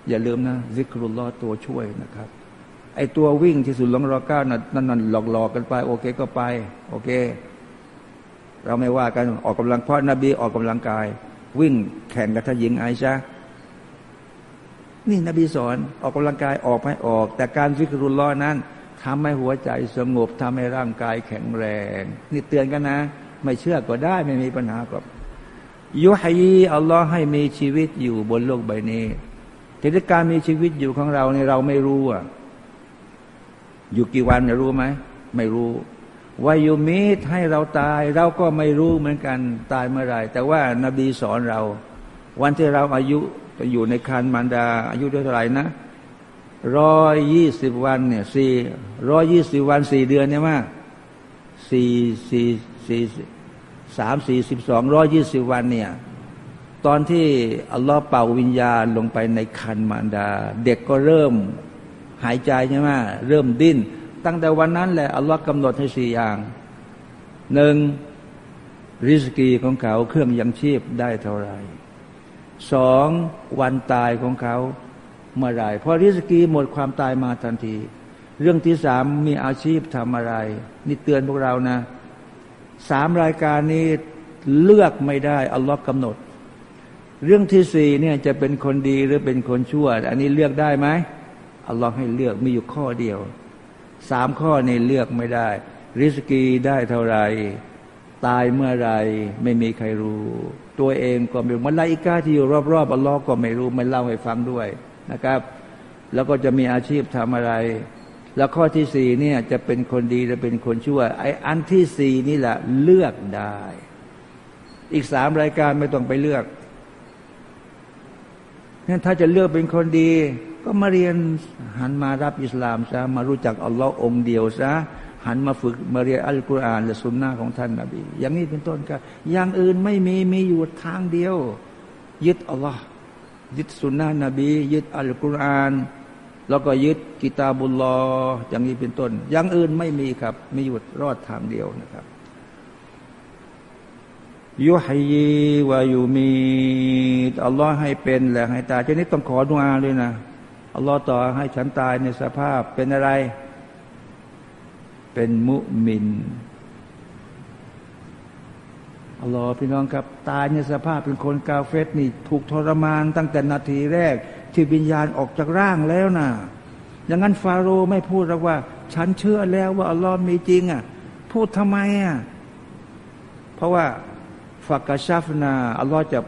อย่าลืมนะซิกรุลลอตัวช่วยนะครับ ไอตัววิ่งที่สุดลงรอก้านั่นนั่นหลอกหลอกกันไป โอเคก็ไป โอเค เราไม่ว่ากันออกกำลังเพราะนบีออกกำลังกาย วิ่งแข่งกับทหญิงไอชานี่นบีสอนออกกำลังกายออกไม่ออก แต่การฟิกรุลล้อนั้น ทำให้หัวใจสงบทำให้ร่างกายแข็งแรง นี่เตือนกันนะ ไม่เชื่อก็ได้ไม่มีปัญหากับยุฮัยอัลลอฮ์ให้มีชีวิตอยู่บนโลกใบนี้แต่การมีชีวิตอยู่ของเราเนี่ยเราไม่รู้อะอยู่กี่วันจะรู้ไหมไม่รู้วายุมิตให้เราตาย เราก็ไม่รู้เหมือนกันตายเมื่อไรแต่ว่านบีสอนเรา วันที่เราอายุจะอยู่ในคันมารดา อายุเท่าไหร่นะ ร้อยยี่สิบวันเนี่ยสี่ร้อยยี่สิบวันสี่เดือนเนี่ยมาสี่สี่สี่สามสี่สิบสองร้อยยี่สิบวันเนี่ยตอนที่อัลลอฮ์เป่าวิญญาณลงไปในคันมารดา เด็กก็เริ่มหายใจใช่ไหมเริ่มดิ้น ตั้งแต่วันนั้นแหละอัลลอฮ์กำหนดให้สี่อย่างหนึ่งริสกีของเขาเครื่องยังชีพได้เท่าไหร่สองวันตายของเขา เมื่อไรพอริสกีหมดความตายมาทันที เรื่องที่สามมีอาชีพทำอะไร นี่เตือนพวกเรานะสามรายการนี้เลือกไม่ได้อัลลอฮ์กำหนด เรื่องที่สี่เนี่ยจะเป็นคนดีหรือเป็นคนชั่ว อันนี้เลือกได้ไหมอัลลอฮ์ให้เลือกมีอยู่ข้อเดียวสามข้อนี้เลือกไม่ได้ ริสกีได้เท่าไหร่ตายเมื่อไรไม่มีใครรู้ ตัวเองก็ไม่รู้มันลาอิกาที่อยู่รอบๆอัลลอฮ์ก็ไม่รู้ไม่เล่าให้ฟังด้วย นะครับ แล้วก็จะมีอาชีพทำอะไร แล้วข้อที่สี่เนี่ยจะเป็นคนดีจะเป็นคนชั่วไอ้อันที่สี่นี่แหละเลือกได้ อีกสามรายการไม่ต้องไปเลือกงั้นถ้าจะเลือกเป็นคนดี ก็มาเรียนหันมารับอิสลามซะมารู้จักอัลลอฮ์องเดียวซะหันมาฝึกมาเรียนอัลกุรอานและสุนนะของท่านนาบีอย่างนี้เป็นต้นก็อย่างอื่นไม่มีมีอยู่ทางเดียว ยึดอัลลอฮ์ ยึดสุนนะนบี ยึดอัลกุรอาน แล้วก็ยึดกิตาบุลลออย่างนี้เป็นต้น อย่างอื่นไม่มีครับมีอยู่รอดทางเดียวนะครับยุฮยีวายูมีอัลลอฮ์ให้เป็นแหละให้ตายจะนี้ต้องขอดุอาด้วยนะอัลลอฮ์ต่อให้ฉันตายในสภาพเป็นอะไร เป็นมุมิน อัลลอฮ์พี่น้องครับ ตายในสภาพเป็นคนกาเฟตนี่ ถูกทรมานตั้งแต่นาทีแรก ที่วิญญาณออกจากร่างแล้วนะอย่างนั้นฟาโรห์ไม่พูดหรอกว่า ฉันเชื่อแล้วว่าอัลลอฮ์มีจริงอะพูดทำไมอะเพราะว่าฟักกะชัฟนาอัลลอฮ์จะ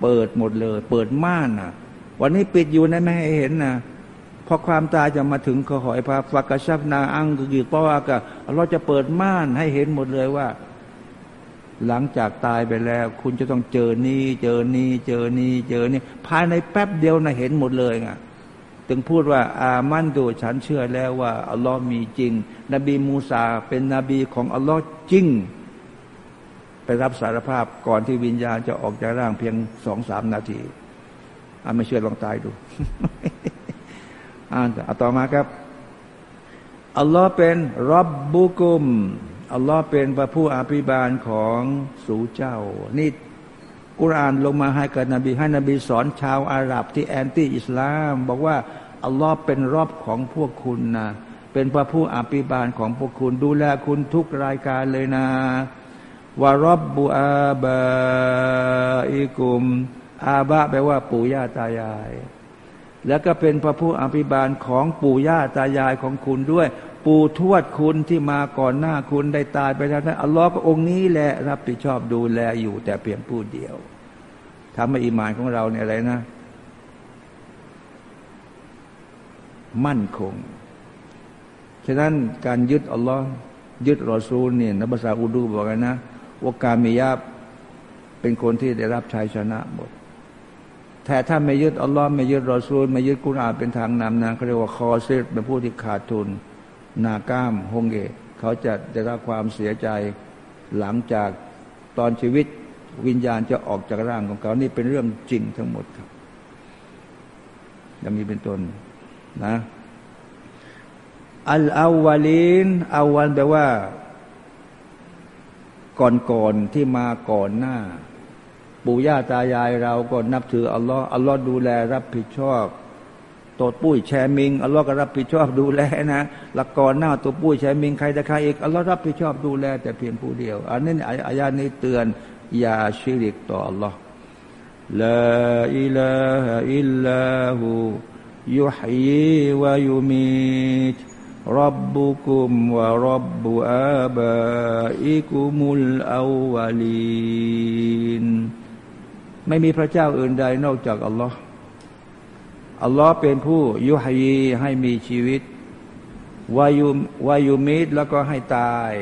เปิดหมดเลย เปิดม่านอะ วันนี้ปิดอยู่นะไม่ให้เห็นนะพอความตายจะมาถึงขอหอยพาฟักกะชับนาอังกือป้อกะเราจะเปิดม่านให้เห็นหมดเลยว่า หลังจากตายไปแล้ว คุณจะต้องเจอนี้เจอนี้เจอนี้เจอนี้ภายในแป๊บเดียวนะเห็นหมดเลยไงถึงพูดว่าอามันดูฉันเชื่อแล้วว่าอัลลอฮ์มีจริง นบีมูซาเป็นนบีของอัลลอฮ์จริง ไปรับสารภาพก่อนที่วิญญาณจะออกจากร่างเพียงสองสามนาทีอาไม่เชื่อลองตายดูอ่านต่อมาครับอัลลอฮ์เป็นรับบุกุม อัลลอฮ์เป็นพระผู้อภิบาลของสู่เจ้า นี่กุรานลงมาให้กับนบีให้นบีสอนชาวอาหรับที่แอนตี้อิสลาม บอกว่าอัลลอฮ์เป็นรอบของพวกคุณนะเป็นพระผู้อภิบาลของพวกคุณ ดูแลคุณทุกรายการเลยนะวารบบุอาบาอิกุม อาบะแปลว่าปู่ย่าตายาย แล้วก็เป็นพระผู้อภิบาลของปู่ย่าตายายของคุณด้วย ปู่ทวดคุณที่มาก่อนหน้าคุณได้ตายไปแล้วนั้นอัลลอฮ์ก็องค์นี้แหละรับผิดชอบดูแลอยู่ แต่เพียงผู้เดียวทำให้อิมานของเราเนี่ยอะไรนะ มั่นคง ฉะนั้นการยึดอัลลอฮ์ยึดรอซูลเนี่ยนภาษาอูดูบอกกันนะว่าการมียาเป็นคนที่ได้รับชัยชนะหมดแต่ถ้าไม่ยึดอัลลอฮ์ไม่ยึดรอซูล ไม่ยึดกุรอานเป็นทางนำนะเขาเรียกว่าคอเซตเป็นผู้ที่ขาดทุน นาก้ามฮงเกเขาจะได้รับความเสียใจหลังจากตอนชีวิตวิญญาณจะออกจากร่างของเขา นี่เป็นเรื่องจริงทั้งหมดครับยังมีเป็นต้นนะอัลอาวาลินอาวันแปลว่า ก่อนๆที่มาก่อนหน้า ปู่ย่าตายายเราก็นับถืออัลลอฮ์อัลลอฮ์ดูแลรับผิดชอบ ตดปุ้ยแชมิงอัลลอฮ์ก็รับผิดชอบดูแลนะหลักกรหน้าตัวปุ้ยแชมิงใครจะใครอีกอัลลอฮ์รับผิดชอบดูแล แต่เพียงผู้เดียว อันนี้อายานี้เตือนอย่าชิริกต่ออัลลอฮ์ลาอิลาอิลลาหูยุฮยีวายุมิตรับบุคุมวะรับบุอาบะอิคุมุลอาวาลีนไม่มีพระเจ้าอื่นใดนอกจากอัลลอฮ์ อัลลอฮ์เป็นผู้ยุฮยีให้มีชีวิตวายุวายุมิตแล้วก็ให้ตาย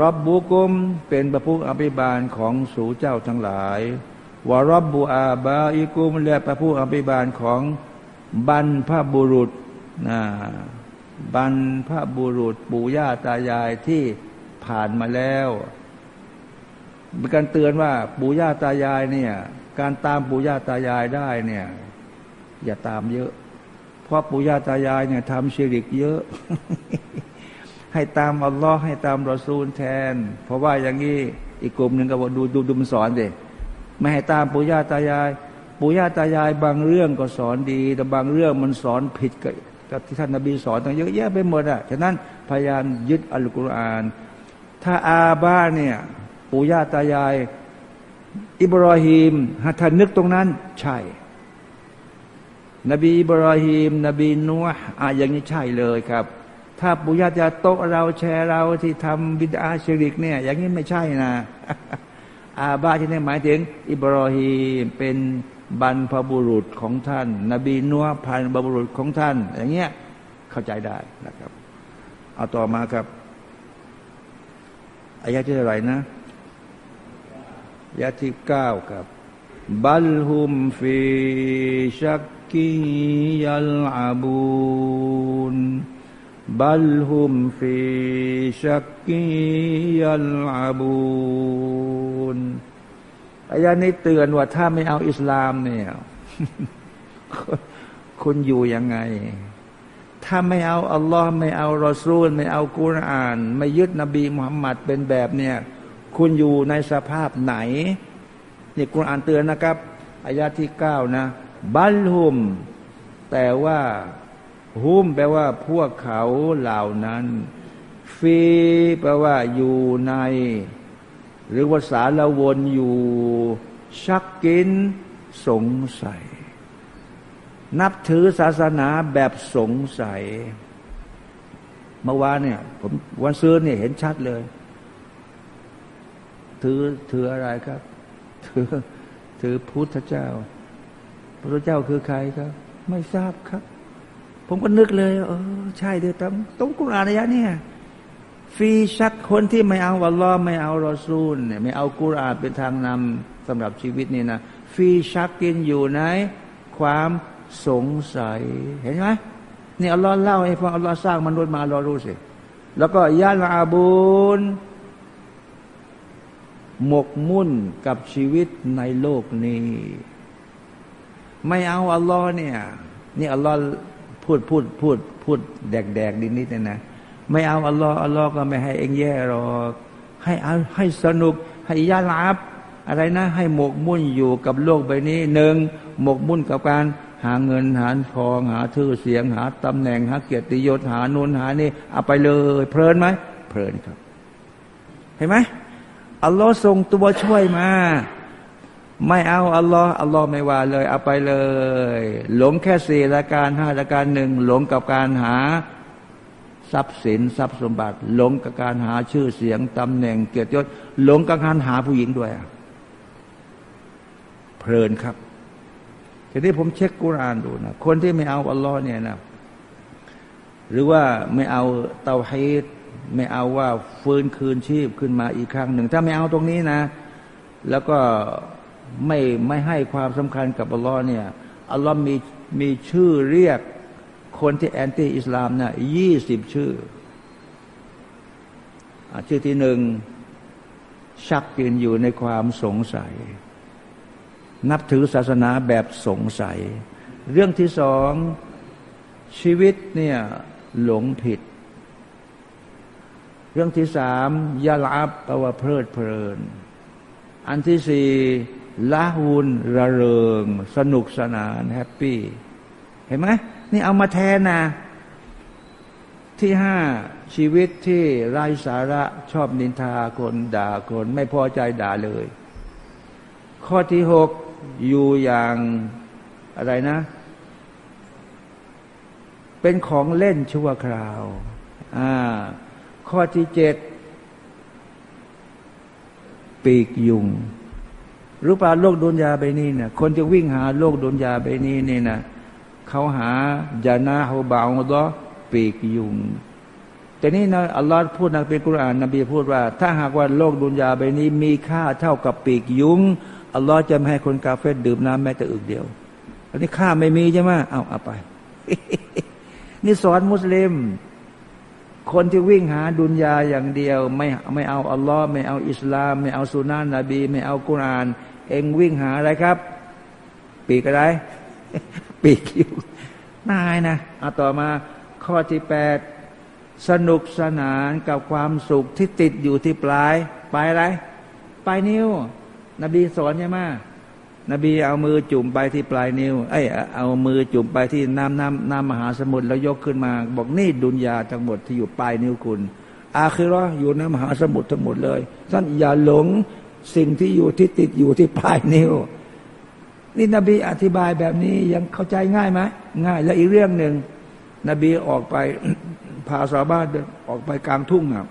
รับบุกุมเป็นพระผู้อภิบาลของสูเจ้าทั้งหลายวารับบูอาบาอิกุมและพระผู้อภิบาลของบรรพบุรุษนะบรรพบุรุษปู่ย่าตายายที่ผ่านมาแล้วมีการเตือนว่าปู่ย่าตายายเนี่ยการตามปู่ย่าตายายได้เนี่ย อย่าตามเยอะ เพราะปู่ย่าตายายเนี่ยทำชีริกเยอะ ให้ตามอัลลอฮ์ให้ตามรอซูลแทน เพราะว่าอย่างนี้อีกกลุ่มหนึ่งก็บอกดูดูดูมันสอนเด็ไม่ให้ตามปู่ย่าตายายปู่ย่าตายายบางเรื่องก็สอนดี แต่บางเรื่องมันสอนผิดกับที่ท่านนบีสอนตั้งเยอะแยะไปหมดอะฉะนั้นพยายามยึดอัลกุรอาน ถ้าอาบ้าเนี่ยปู่ย่าตายาย อิบรอฮีมหากท่านนึกตรงนั้นใช่ นบีอิบรอฮีมนบีนัวอะอย่างนี้ใช่เลยครับ ถ้าปู่ย่าโตเราแชร์เราที่ทำบิดาชิริกเนี่ย อย่างนี้ไม่ใช่นะ อาบาที่นี่หมายถึง อิบรอฮีมเป็นบรรพบุรุษของท่าน นบีนัวพันบรรพบุรุษของท่าน อย่างเงี้ยเข้าใจได้นะครับ เอาต่อมาครับอายะที่เท่าไหร่นะยะที่เก้าครับ บัลฮุมฟีชัก กียัลอาบูนบัลฮุมฟีชักกียลอาบูนอายะนี้เตือนว่าถ้าไม่เอาอิสลามเนี่ยคุณอยู่ยังไง ถ้าไม่เอาอัลลอฮ์ไม่เอารอซูล ไม่เอากุรอาน ไม่ยึดนบีมุฮัมมัดเป็นแบบเนี่ย คุณอยู่ในสภาพไหนนี่กุรอานเตือนนะครับอายาที่เก้านะ บัลฮุม แต่ว่าฮุมแปลว่าพวกเขาเหล่านั้น ฟีแปลว่าอยู่ใน หรือว่าสารวนอยู่ ชักกิน สงสัย นับถือศาสนาแบบสงสัย เมื่อวานเนี่ย ผมวันซื้อเนี่ยเห็นชัดเลย ถือถืออะไรครับ ถือถือพุทธเจ้า พระเจ้าคือใครครับ ไม่ทราบครับ ผมก็นึกเลยเออใช่เดี๋ยวต้องต้องกุรานยะเนี่ยฟีชักคนที่ไม่เอาอัลลอฮ์ไม่เอารอซูลเนี่ยไม่เอากุรานเป็นทางนำสำหรับชีวิตนี่นะฟีชักกินอยู่ในความสงสัยเห็นไหมนี่อัลลอฮ์เล่าให้ฟังอัลลอฮ์สร้างมนุษย์มาเรารู้สิแล้วก็ยาลาบูนหมกมุ่นกับชีวิตในโลกนี้ ไม่เอาอัลลอฮ์เนี่ย นี่อัลลอฮ์พูดพูดพูดพูดแดกแดกดินิดนะนะไม่เอาอัลลอฮ์อัลลอฮ์ก็ไม่ให้เองแย่หรอกให้เอาให้สนุก ให้ยาลาบอะไรนะ ให้หมกมุ่นอยู่กับโลกใบนี้หนึ่งหมกมุ่นกับการหาเงินหาทอง หาชื่อเสียง หาตำแหน่ง หาเกียรติยศหานูนหานี่เอาไปเลย เพลินไหมเพลินครับ เห็นไหมอัลลอฮ์ส่งตัวช่วยมา ไม่เอาอัลลอฮ์อัลลอฮ์ไม่ว่าเลย เอาไปเลย หลงแค่สี่ละการห้าละการหนึ่งหลงกับการหา ทรัพย์สินทรัพย์สมบัติ หลงกับการหาชื่อเสียงตำแหน่ง เกียรติยศหลงกับการหาผู้หญิงด้วยเพลินครับทีนี้ผมเช็คกุรานดูนะคนที่ไม่เอาอัลลอฮ์เนี่ยนะหรือว่าไม่เอาเตาฮีดไม่เอาว่าฟื้นคืนชีพขึ้นมาอีกครั้งหนึ่ง ถ้าไม่เอาตรงนี้นะ แล้วก็ ไม่ไม่ให้ความสำคัญกับอัลลอฮ์เนี่ยอัลลอฮ์มีมีชื่อเรียกคนที่แอนตี้อิสลามนะ่ะยี่สิบชื่ออชื่อที่หนึ่งشكอยู่ในความสงสัย นับถือศาสนาแบบสงสัย เรื่องที่สองชีวิตเนี่ยหลงผิด เรื่องที่สามيلعبแปลว่าเพลิดเพลิน อันที่สี่ ละหุนระเริง สนุกสนาน happy เห็นไหมนี่เอามาแทนนะ ที่ห้าชีวิตที่ไร้สาระชอบนินทาคนด่าคนไม่พอใจด่าเลย ข้อที่หกอยู่อย่างอะไรนะ เป็นของเล่นชั่วคราวอ่าข้อที่เจ็ดปีกยุง รู้ป่าโลกดุนยาไปนี่เนี่ยคนจะวิ่งหาโลกดุนยาไปนี่นี่นะเขาหาจานาฮูบาอุดอปีกยุงแต่นี่นะอัลลอฮ์พูดในเป็นกุรอานนบีพูดว่า ถ้าหากว่าโลกดุนยาใบนี้ มีค่าเท่ากับปีกยุงอัลลอฮ์จะไม่ให้คนกาเฟตดื่มน้ำแม้แต่อึกเดียว อันนี้ค่าไม่มีใช่ไหมเอาเอาไป นี่สอนมุสลิม คนที่วิ่งหาดุนยาอย่างเดียว ไม่ไม่เอาอัลลอฮ์ไม่เอาอิสลาม ไม่เอาสุนานะนบี ไม่เอากุรอาน เองวิ่งหาอะไรครับ ปีกอะไร ปีกยุงนายนะเอาต่อมาข้อที่แปดสนุกสนานกับความสุขที่ติดอยู่ที่ปลาย ปลายอะไร ปลายนิ้ว นบีสอนใช่ไหมนบีเอามือจุ่มไปที่ปลายนิ้วไอ้เอามือจุ่มไปที่น้ำน้ำน้ำมหาสมุทรแล้วยกขึ้นมา บอกนี่ดุนยาทั้งหมดที่อยู่ปลายนิ้วคุณ อาคือรออยู่ในมหาสมุทรทั้งหมดเลยท่านอย่าหลง สิ่งที่อยู่ที่ติดอยู่ที่ปลายนิ้ว นี่นบีอธิบายแบบนี้ยังเข้าใจง่ายไหมง่าย และอีกเรื่องหนึ่งนบีออกไปพาสาวบ้านออกไปกลางทุ่งอะ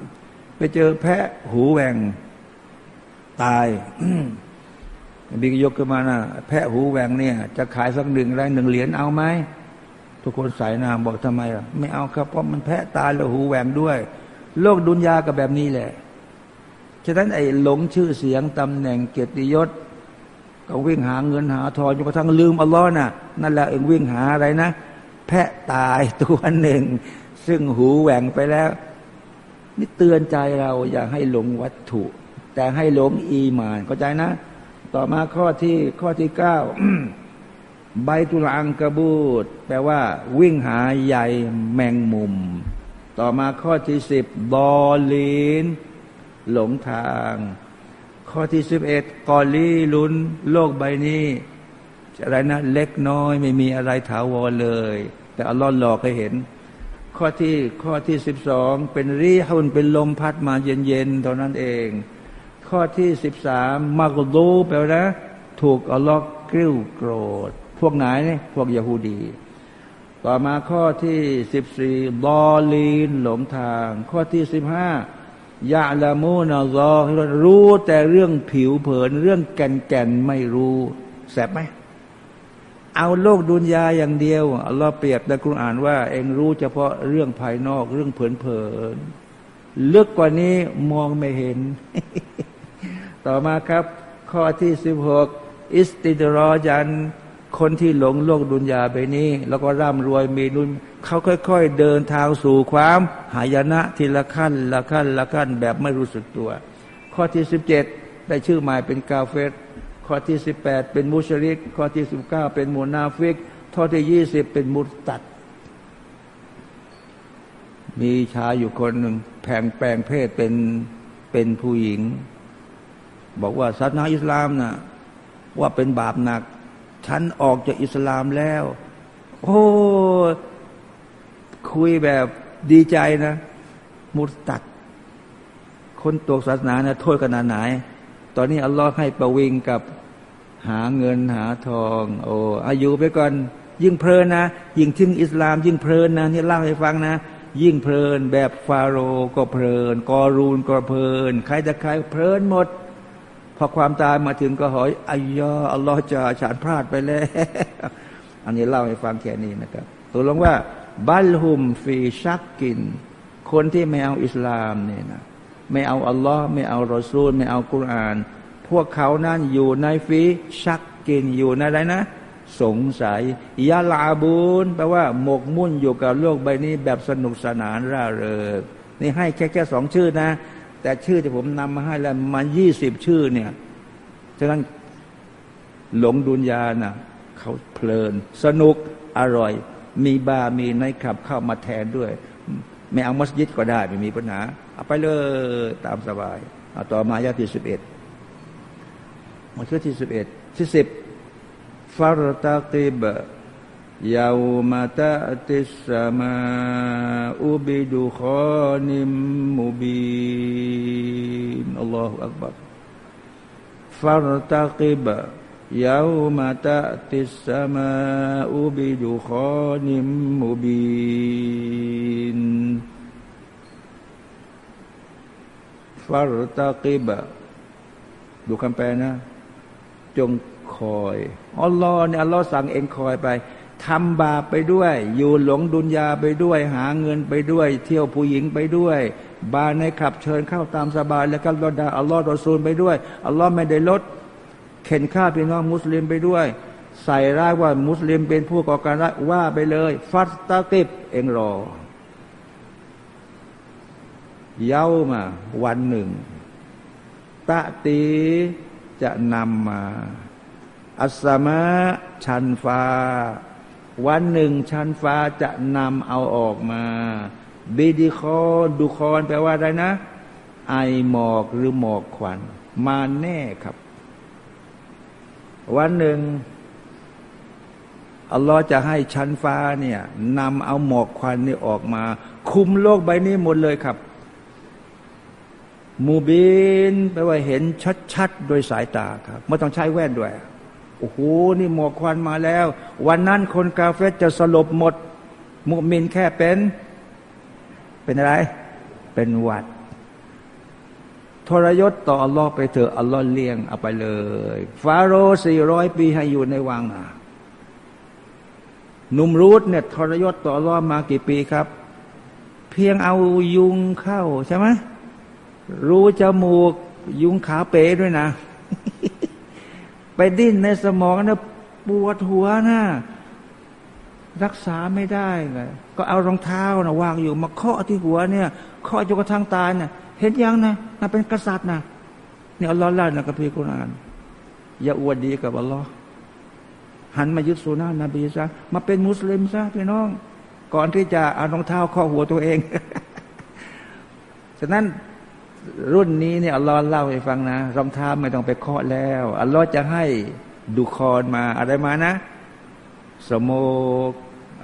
ไปเจอแพะหูแหวงตายนบีกยกขึ้นมานะแพะหูแหวงเนี่ย จะขายสักหนึ่งไรหนึ่งเหรียญเอาไหมทุกคนใส่นามบอกทำไมอะไม่เอาครับเพราะมันแพะตายแล้วหูแหวงด้วย โลกดุนยากับแบบนี้แหละ ฉะนั้นไอ้หลงชื่อเสียงตำแหน่งเกียรติยศ ก็วิ่งหาเงินหาทองจนกระทั่งลืมอัลลอฮ์น่ะนั่นแหละเองวิ่งหาอะไรนะ แพะตายตัวหนึ่ง ซึ่งหูแหว่งไปแล้ว นี่เตือนใจเราอย่าให้หลงวัตถุ แต่ให้หลงอีมานเข้าใจนะ ต่อมาข้อที่ข้อที่เก้าใบตุลังกระบูดแปลว่า วิ่งหาใหญ่แมงมุม ต่อมาข้อที่สิบบอลีน หลงทาง ข้อที่สิบเอ็ดกอลีลุนโลกใบนี้อะไรนะเล็กน้อยไม่มีอะไรถาวรเลย แต่อัลลอฮ์หลอกให้เห็น ข้อที่ข้อที่สิบสองเป็นรีฮุนเป็นลมพัดมาเย็นๆเท่านั้นเอง ข้อที่สิบสามมากดูแปลว่าถูกอัลลอฮ์กริ้วโกรธ พวกไหนเนี่ยพวกยาฮูดี ต่อมาข้อที่สิบสี่บอลีนหลงทาง ข้อที่สิบห้า ยาละมูนอซอรู้แต่เรื่องผิวเผิน เรื่องแก่นแก่นไม่รู้แสบไหมเอาโลกดุนยาอย่างเดียวอัลลอฮ์เปรียบในคุรานว่า เองรู้เฉพาะเรื่องภายนอกเรื่องเผินๆลึกกว่านี้มองไม่เห็น ต่อมาครับ ข้อที่สิบหกอิสติดรอยัน คนที่หลงโลกดุนยาไปนี้ แล้วก็ร่ำรวยมีนุนเขาค่อย ๆ เดินทางสู่ความหายนะทีละขั้นละขั้นละขั้นแบบไม่รู้สึกตัว ข้อที่สิบเจ็ดได้ชื่อหมายเป็นกาเฟสข้อที่สิบแปดเป็นมุชริก ข้อที่สิบเก้าเป็นมูนาฟิกข้อที่ยี่สิบเป็นมุตัด มีชายอยู่คนหนึ่งแผงแปลงเพศเป็นเป็นผู้หญิง บอกว่าศาสนาอิสลามนะ่ะว่าเป็นบาปหนัก ฉันออกจากอิสลามแล้ว โอ้คุยแบบดีใจนะ มุตัด คนตัวศาสนาเนะโทษขนาดไหน ตอนนี้อัลลอฮ์ให้ประวิงกับหาเงินหาทอง โอ้อายุไปก่อน ยิ่งเพลินนะ ยิ่งทิ้งอิสลาม ยิ่งเพลินนะนี่เล่าให้ฟังนะ ยิ่งเพลินแบบฟาโรก็เพลินกอรูนก็เพลิน ใครจะใครเพลินหมด อความตายมาถึงก็หอยอายออัลลอฮ์จะฉันพลาดไปแล้วอันนี้เล่าให้ฟังแค่นี้นะครับตัวลงว่าบัลฮุมฟีชักกิน คนที่ไม่เอาอิสลามเนี่ยนะไม่เอาอัลลอฮ์ไม่เอารอซูล ไม่เอากุราน พวกเขานั้นอยู่ในฟีชักกินอยู่ในอะไรนะ สงสัยยาลาบูนแปลว่าหมกมุ่นอยู่กับโลกใบนี้แบบสนุกสนานร่าเริงนี่ให้แค่แค่สองชื่อนะ แต่ชื่อที่ผมนำมาให้แล้วมันยี่สิบชื่อเนี่ยฉะนั้นหลงดุนยานะ่ะเขาเพลิน สนุกอร่อย มีบาร์มีไนขับเข้ามาแทนด้วย ไม่เอามัสยิดก็ได้ ไม่มีปัญหา เอาไปเลยตามสบายเอาต่อมายาที่สิบเอ็ดมันคือที่สิบเอ็ดที่สิบฟารตาติบ ยาวมาตาติสมาอุบิดุขานิมมุบินอัลลอฮฺอักบัรฟ فارتقب يوم تأتي السماء بدخان مبين فارتقب ดูคำแปลนะ จงคอยอัลลอฮ์เนี่ยอัลลอฮ์สั่งเองคอยไป ทำบาปไปด้วย อยู่หลงดุนยาไปด้วย หาเงินไปด้วย เที่ยวผู้หญิงไปด้วย บาในขับเชิญเข้าตามสบายแล้วก็รอดาอัลลอฮ์รอซูลไปด้วยอัลลอฮ์ไม่ได้ลด เข็นฆ่าพี่น้องมุสลิมไปด้วย ใส่ร้ายว่ามุสลิมเป็นผู้ก่อการร้ายว่าไปเลย ฟัสตาติบเองรอ เย้ามาวันหนึ่ง ตะตีจะนำมา อัสมะชันฟ้า วันหนึ่งชั้นฟ้าจะนำเอาออกมาบิดิคอดูคอนแปลว่าอะไรนะ ไอหมอกหรือหมอกควัน มาแน่ครับ วันหนึ่งอัลลอฮ์จะให้ชั้นฟ้าเนี่ยนำเอาหมอกควันนี่ออกมา คุมโลกใบนี้หมดเลยครับ มูบินแปลว่าเห็นชัดๆ โดยสายตาครับไม่ต้องใช้แว่นด้วย โอ้โหนี่หมอกควันมาแล้ว วันนั้นคนกาเฟจะสลบหมด มุมินแค่เป็น เป็นอะไร เป็นหวัด ทรยศต่ออัลลอฮ์ไปเถอะอัลลอฮ์เลี้ยงเอาไปเลย ฟาโรห์สี่ร้อยปีให้อยู่ในวังอะนุมรูดเนี่ยทรยศต่ออัลลอฮ์มากี่ปีครับ เพียงเอายุงเข้าใช่ไหมรู้จมูกยุงขาเป๋ด้วยนะ ไปดิ้นในสมองนะปวดหัวนะรักษาไม่ได้เลยก็เอารองเท้านะวางอยู่ มาเคาะที่หัวเนี่ยเคาะจนกระทั่งตายเนะ่ยเห็นยังนะน่าเป็นกษัตริย์นะเนี่อัลลอฮ์เล่าในกัมภีร์กุรอาน อย่าอวดดีกับอัลลอฮ์หันมายึดสุนานะนบีซะมาเป็นมุสลิมซะพี่น้อง ก่อนที่จะเอารองเท้าข้อหัวตัวเอง ฉะนั้น รุ่นนี้เนี่ยอัลลอฮ์เล่าให้ฟังนะรองเท้าไม่ต้องไปเคาะแล้วอัลลอฮ์จะให้ดูคอนมาอะไรมานะสโมก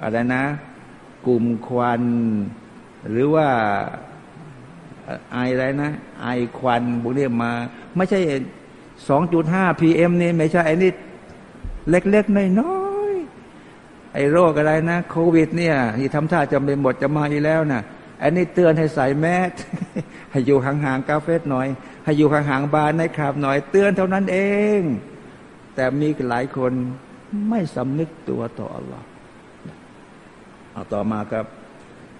อะไรนะ กลุ่มควัน หรือว่าไออะไรนะ ไอควันพวกนี้มา ไม่ใช่สองจุดห้าพีเอ็มนี่ไม่ใช่ไอ้นี่เล็กๆน้อยๆไอโรคอะไรนะโควิด เนี่ยที่ทำท่าจะเป็นหมดจะมาอีกแล้วน่ะอันนี้เตือนให้ใส่แมส ให้อยู่ห่างๆกาเฟสหน่อย ให้อยู่ห่างๆบาร์ในคราบหน่อย เตือนเท่านั้นเอง แต่มีหลายคนไม่สำนึกตัวต่อ Allah เอาต่อมาครับ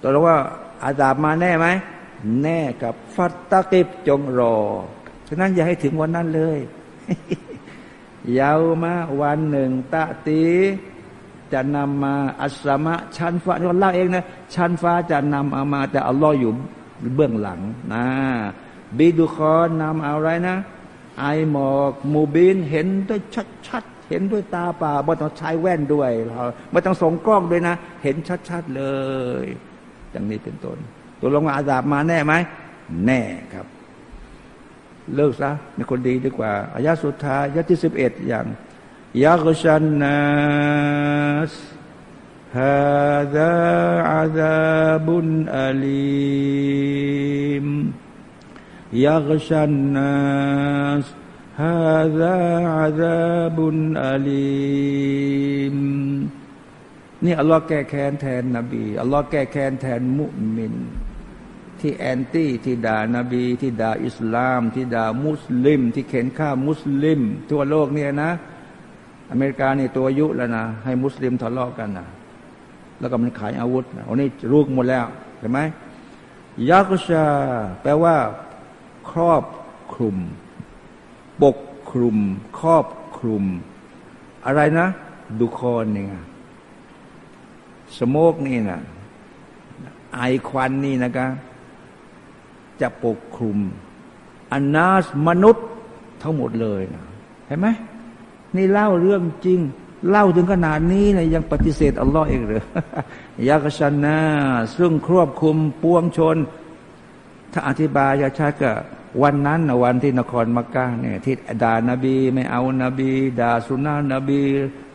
ตกลงว่าอาดาบมาแน่ไหม แน่กับฟัตตะกิบจงรอ ฉะนั้นอย่าให้ถึงวันนั้นเลยยาวมาวันหนึ่งตะตีจะนำมาอัสมะชั้นฟ้าที่เราเล่าเองนะชั้นฟ้าจะนำเอามาแต่อัลลอฮ์อยู่ เบื้องหลังนะบิดุคอนนำเอาอะไรนะ ไอหมอกมูบินเห็นด้วยชัดๆ เห็นด้วยตาเปล่าไม่ต้องใช้แว่นด้วยเราไม่ต้องส่งกล้องด้วยนะ เห็นชัดๆเลย อย่างนี้เป็นต้นตัวลงอาสาบมาแน่ไหม แน่ครับ เลิกซะในคนดีดีกว่าอายะสุดท้ายยะที่สิบเอ็ดอย่างยักชันนัสฮาดาอาซาบุนอาลีมยักชันนัส ฮาดาอาซาบุนอาลีมนี่อัลลอฮ์แก้แค้นแทนนบีอัลลอฮ์แก้แค้นแทนมุมิน ที่แอนตี้ที่ด่านบี ที่ด่าอิสลาม ที่ด่ามุสลิม ที่เข็นฆ่ามุสลิม ทั่วโลกเนี่ยนะ อเมริกานี่ตัวยุแล้วนะ ให้มุสลิมทะเลาะกันนะ แล้วก็มันขายอาวุธอันนี้รูกหมดแล้วเห็นไหมยักชา แปลว่า ครอบคลุม ปกคลุม ครอบคลุม อะไรนะดูคอนนี่ไงสโมกนี่นะไอควันนี่นะครับจะปกคลุมอันนาสมนุษย์ทั้งหมดเลยนะเห็นไหมนี่เล่าเรื่องจริง เล่าถึงขนาดนี้นะยังปฏิเสธอัลลอฮ์เองเลยยากชันนาซึ่งครอบคุมปวงชน ถ้าอธิบายยาชาก็วันนั้นนะวันที่นครมักกะเนี่ยที่ด่านาบี ไม่เอานาบีด่าสุนนะนบี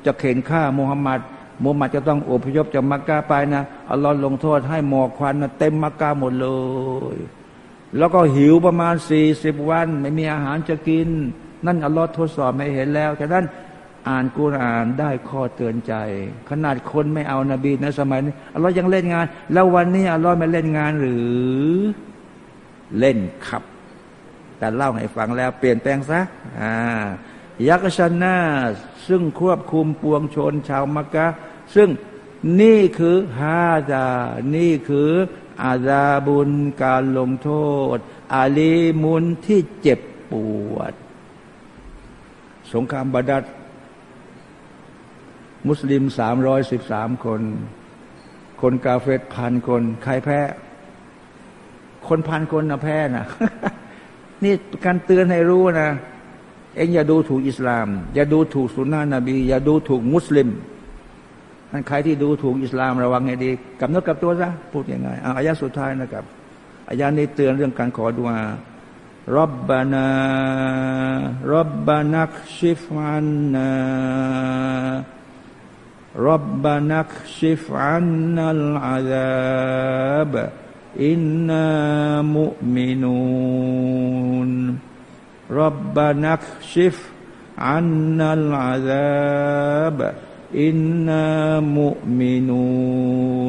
จะเข็นฆ่ามุฮัมมัดมุฮัมมัดจะต้องอพยพจากมักกะไปนะอัลลอฮ์ลงโทษให้หมอกควันนะเต็มมักกะหมดเลย แล้วก็หิวประมาณสี่สิบวัน ไม่มีอาหารจะกิน นั่นอัลลอฮ์ทดสอบให้เห็นแล้วฉะนั้น อ่านกุรานได้ข้อเตือนใจ ขนาดคนไม่เอานาบีในสมัยนี้อัลลอฮ์ยังเล่นงาน แล้ววันนี้อัลลอฮ์ไม่เล่นงานหรือเล่นขับ แต่เล่าให้ฟังแล้วเปลี่ยนแปลงซะอ่ายักษ์ชนะซึ่งควบคุมปวงชนชาวมักกะซึ่งนี่คือฮาดานี่คืออาซาบุญการลงโทษ อาลีมุนที่เจ็บปวด สงครามบาดัด มุสลิมสามร้อยสิบสามคน คนกาเฟตพันคน ใครแพ้ คนพันคนนะแพ้นะนี่การเตือนให้รู้นะ เองอย่าดูถูกอิสลาม อย่าดูถูกสุนนะนบี อย่าดูถูกมุสลิมท่านใครที่ดูถูกอิสลามระวังให้ดีกับนกกับตัวซะพูดยังไงอายะสุดท้ายนะครับอายะนี้เตือนเรื่องการขอดุอารับบานารับบานักชิฟอันนา รับบานักชิฟอันนัลอาซาบอินนามุมินูนรับบานักชิฟอันนัลอาซาบอินนามุมินู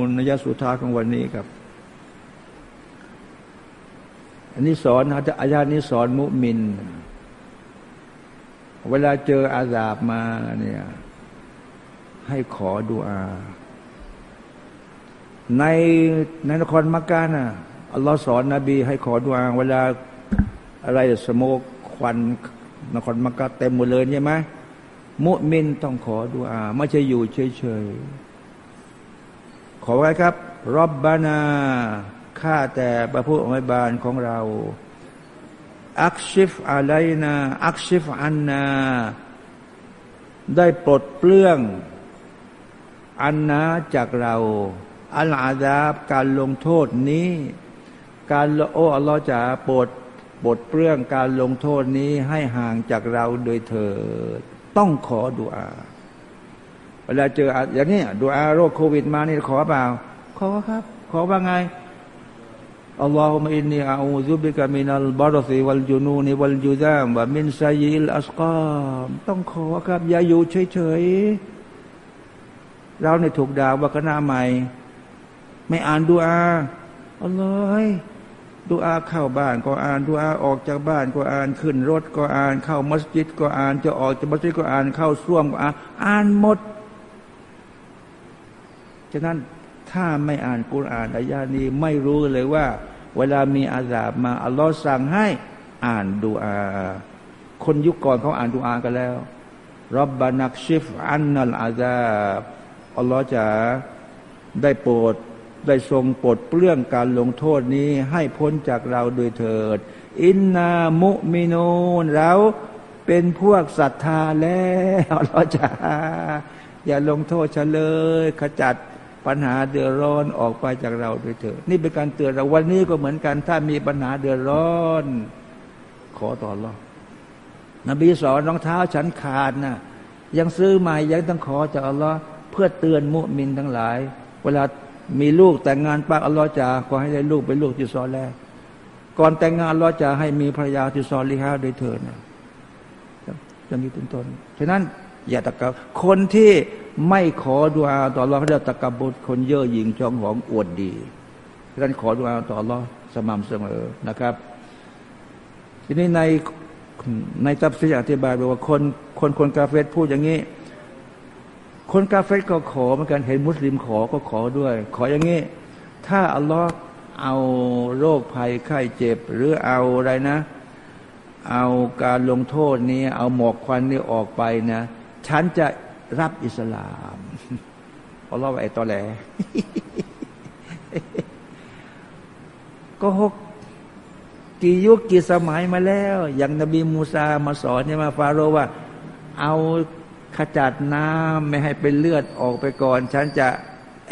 นนยะสุธาของวันนี้ครับอันนี้สอนอาจารย์นี้สอนมุมิน เวลาเจออาซาบมาเนี่ย ให้ขอดุอา ในในนครมักกะนะอัลลอฮ์สอนนบี ให้ขอดุอา เวลาอะไรสโมกควันนครมักกะเต็มหมดเลยใช่ไหมมุมินต้องขอดุอา ไม่ใช่อยู่เฉยๆ ขอไว้ครับรอบบานาข้าแต่พระผู้อภิบาลของเรา อักชิฟอะไรนะอักชิฟอันนา ได้ปลดเปลื้อง อันนาจากเรา อัลอาดาบการลงโทษนี้ การโอ้อัลลอฮ์จะปลดปลดเปลื้องการลงโทษนี้ให้ห่างจากเราโดยเถิดต้องขอดุอา เวลาเจออย่างนี้ดุอาโรคโควิดมานี่ขอเปล่า ขอครับ ขอว่าไงอัลลอฮฺมะอินนีอาอูซุบิกามินัลบารซีวัลจูนูนิวัลจูซามวะมินไซยิลอัสกามต้องขอครับ อย่าอยู่เฉยๆ เราในถูกด่าว่าคณะใหม่ ไม่อ่านดุอาอัลลอฮฺดูอาเข้าบ้านก็อ่านดูอาออกจากบ้านก็อ่านขึ้นรถก็อ่านเข้ามัสยิดก็อ่านจะออกจากมัสยิดก็อ่านเข้าส้วมก็อ่านอ่านหมดฉะนั้นถ้าไม่อ่านกุรอานอายานี้ไม่รู้เลยว่า เวลามีอาซาบมาอัลลอฮ์สั่งให้อ่านดูอา คนยุคก่อนเขาอ่านดูอากันแล้วรับบานักชิฟอันนัลอาซาบ อัลลอฮ์จะได้โปรดได้ทรงปลดเปลื้องการลงโทษนี้ให้พ้นจากเราโดยเถิด อินนามุมินูนเราเป็นพวกศรัทธาแล้วเราจะอย่าลงโทษฉันเลย ขจัดปัญหาเดือดร้อนออกไปจากเราโดยเถิดนี่เป็นการเตือนเราวันนี้ก็เหมือนกัน ถ้ามีปัญหาเดือดร้อน ขอต่อรอนบีสอนรองเท้าฉันขาดนะยังซื้อใหม่ยังต้องขอจากอัลลอฮ์ เพื่อเตือนมุมินทั้งหลาย เวลามีลูกแต่งงานปักอัลลอฮ์จะขอให้ได้ลูกเป็นลูกที่ซอแรกก่อนแต่งงานอัลลอฮ์จะให้มีภรรยาที่ซอลิฮาโดยเถิดนะจะมีเป็นต้นฉะนั้นอย่าตะกับคนที่ไม่ขอดุอาต่อรอเขาเรียกตะกบุตรคนเย่อหยิ่งจองหองอวดดีฉะนั้นขอดุอาต่อรอสม่ำเสมอนะครับ ทีนี้ในในตับซีอธิบายบอกว่าคนคนคนกาเฟสพูดอย่างนี้ คนกาเฟตก็ขอเหมือนกันเห็นมุสลิมขอก็ขอด้วย ขออย่างนี้ ถ้าอัลลอฮ์เอาโรคภัยไข้เจ็บ หรือเอาอะไรนะ เอาการลงโทษนี้ เอาหมอกควันนี้ออกไปนะ ฉันจะรับอิสลามอัลลอฮ์ไอ้ตอแหลก็หกกี่ยุคกี่สมัยมาแล้ว อย่างนบีมูซามาสอนใช่ไหมฟาโรว่า เอา ขจัดน้ำไม่ให้เป็นเลือดออกไปก่อน ฉันจะ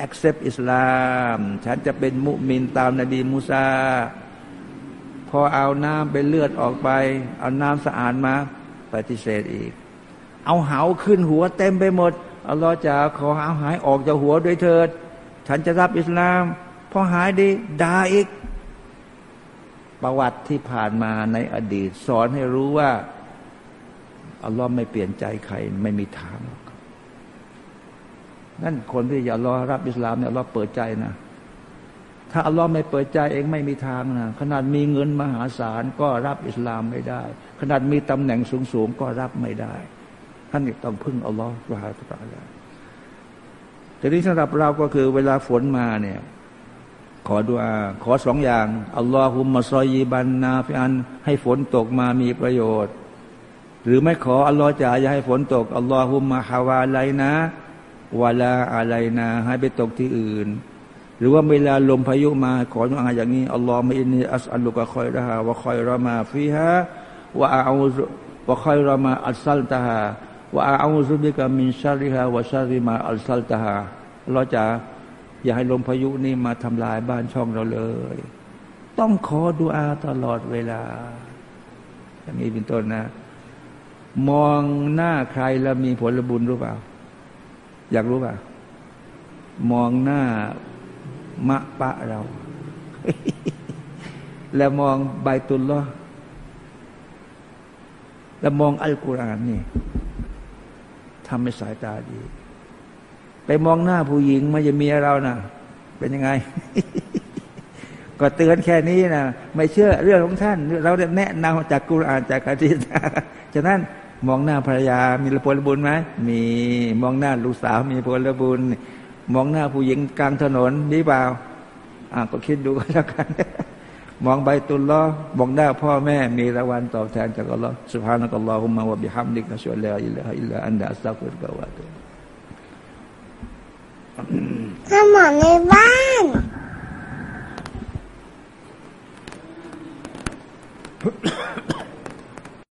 accept อิสลาม ฉันจะเป็นมุมินตามนบีมูซาพอเอาน้ำเป็นเลือดออกไป เอาน้ำสะอาดมาปฏิเสธอีก เอาเหาขึ้นหัวเต็มไปหมดอัลลอฮ์จะขอเอาหายออกจากหัวด้วยเถิด ฉันจะรับอิสลามพอหายดีด่าอีก ประวัติที่ผ่านมาในอดีต สอนให้รู้ว่า อัลลอฮ์ไม่เปลี่ยนใจใครไม่มีทางนั่นคนที่อย่ารอรับอิสลามเนี่ยอัลลอเปิดใจนะ ถ้าอัลลอฮ์ไม่เปิดใจเองไม่มีทางนะขนาดมีเงินมหาศาลก็รับอิสลามไม่ได้ ขนาดมีตำแหน่งสูงๆก็รับไม่ได้ ท่านต้องพึ่งอัลลอฮ์สุฮาตะลาทีนี้สำหรับเราก็คือเวลาฝนมาเนี่ย ขอดุอาขอสองอย่างอัลลอฮุมมะซอยีบันนาฟิอันให้ฝนตกมามีประโยชน์ หรือไม่ขออัลลอฮ์จะอย่าให้ฝนตกاللهم حوالينا ولا عليناให้ไปตกที่อื่น หรือว่าเวลาลมพายุมาขอดุอาอย่างนี้اللهم إني أسألك خيرها وخير ما فيها وأعو وخير ما أرسلتها وأعوذ بك من شرها وشر ما أرسلتهاเราจะอย่าให้ลมพายุนี่มาทำลายบ้านช่องเราเลย ต้องขอดุอาตลอดเวลา อย่างนี้เป็นต้นนะ มองหน้าใครแล้วมีผลบุญรู้เปล่า อยากรู้เปล่า มองหน้ามะปะเรา แล้วมองใบตุลลอแล้วมองอัลกุรอานนี่ทำให้สายตาดี ไปมองหน้าผู้หญิงมาจะมีเรานะ่ะ เป็นยังไง ก็เตือนแค่นี้นะไม่เชื่อเรื่องของท่าน เราได้แนะนำจากกุรอานจากอะดีษฉะนั้น มองหน้าภรรยามีผลบุญไหมมีมองหน้าลูกสาวมีผลบุญ มองหน้าผู้หญิงกลางถนนมีเปล่าอะก็คิดดูก็แล้วกัน มองใบตุลล้อมองหน้าพ่อแม่ มีรางวัลตอบแทนจากอัลลอฮ์สุภาพนักอัลลอฮุมะวะบิฮัมดิกะชวนแลาอิลลาอิลลอันดาสักุรกาวะตุสมองในบ้าน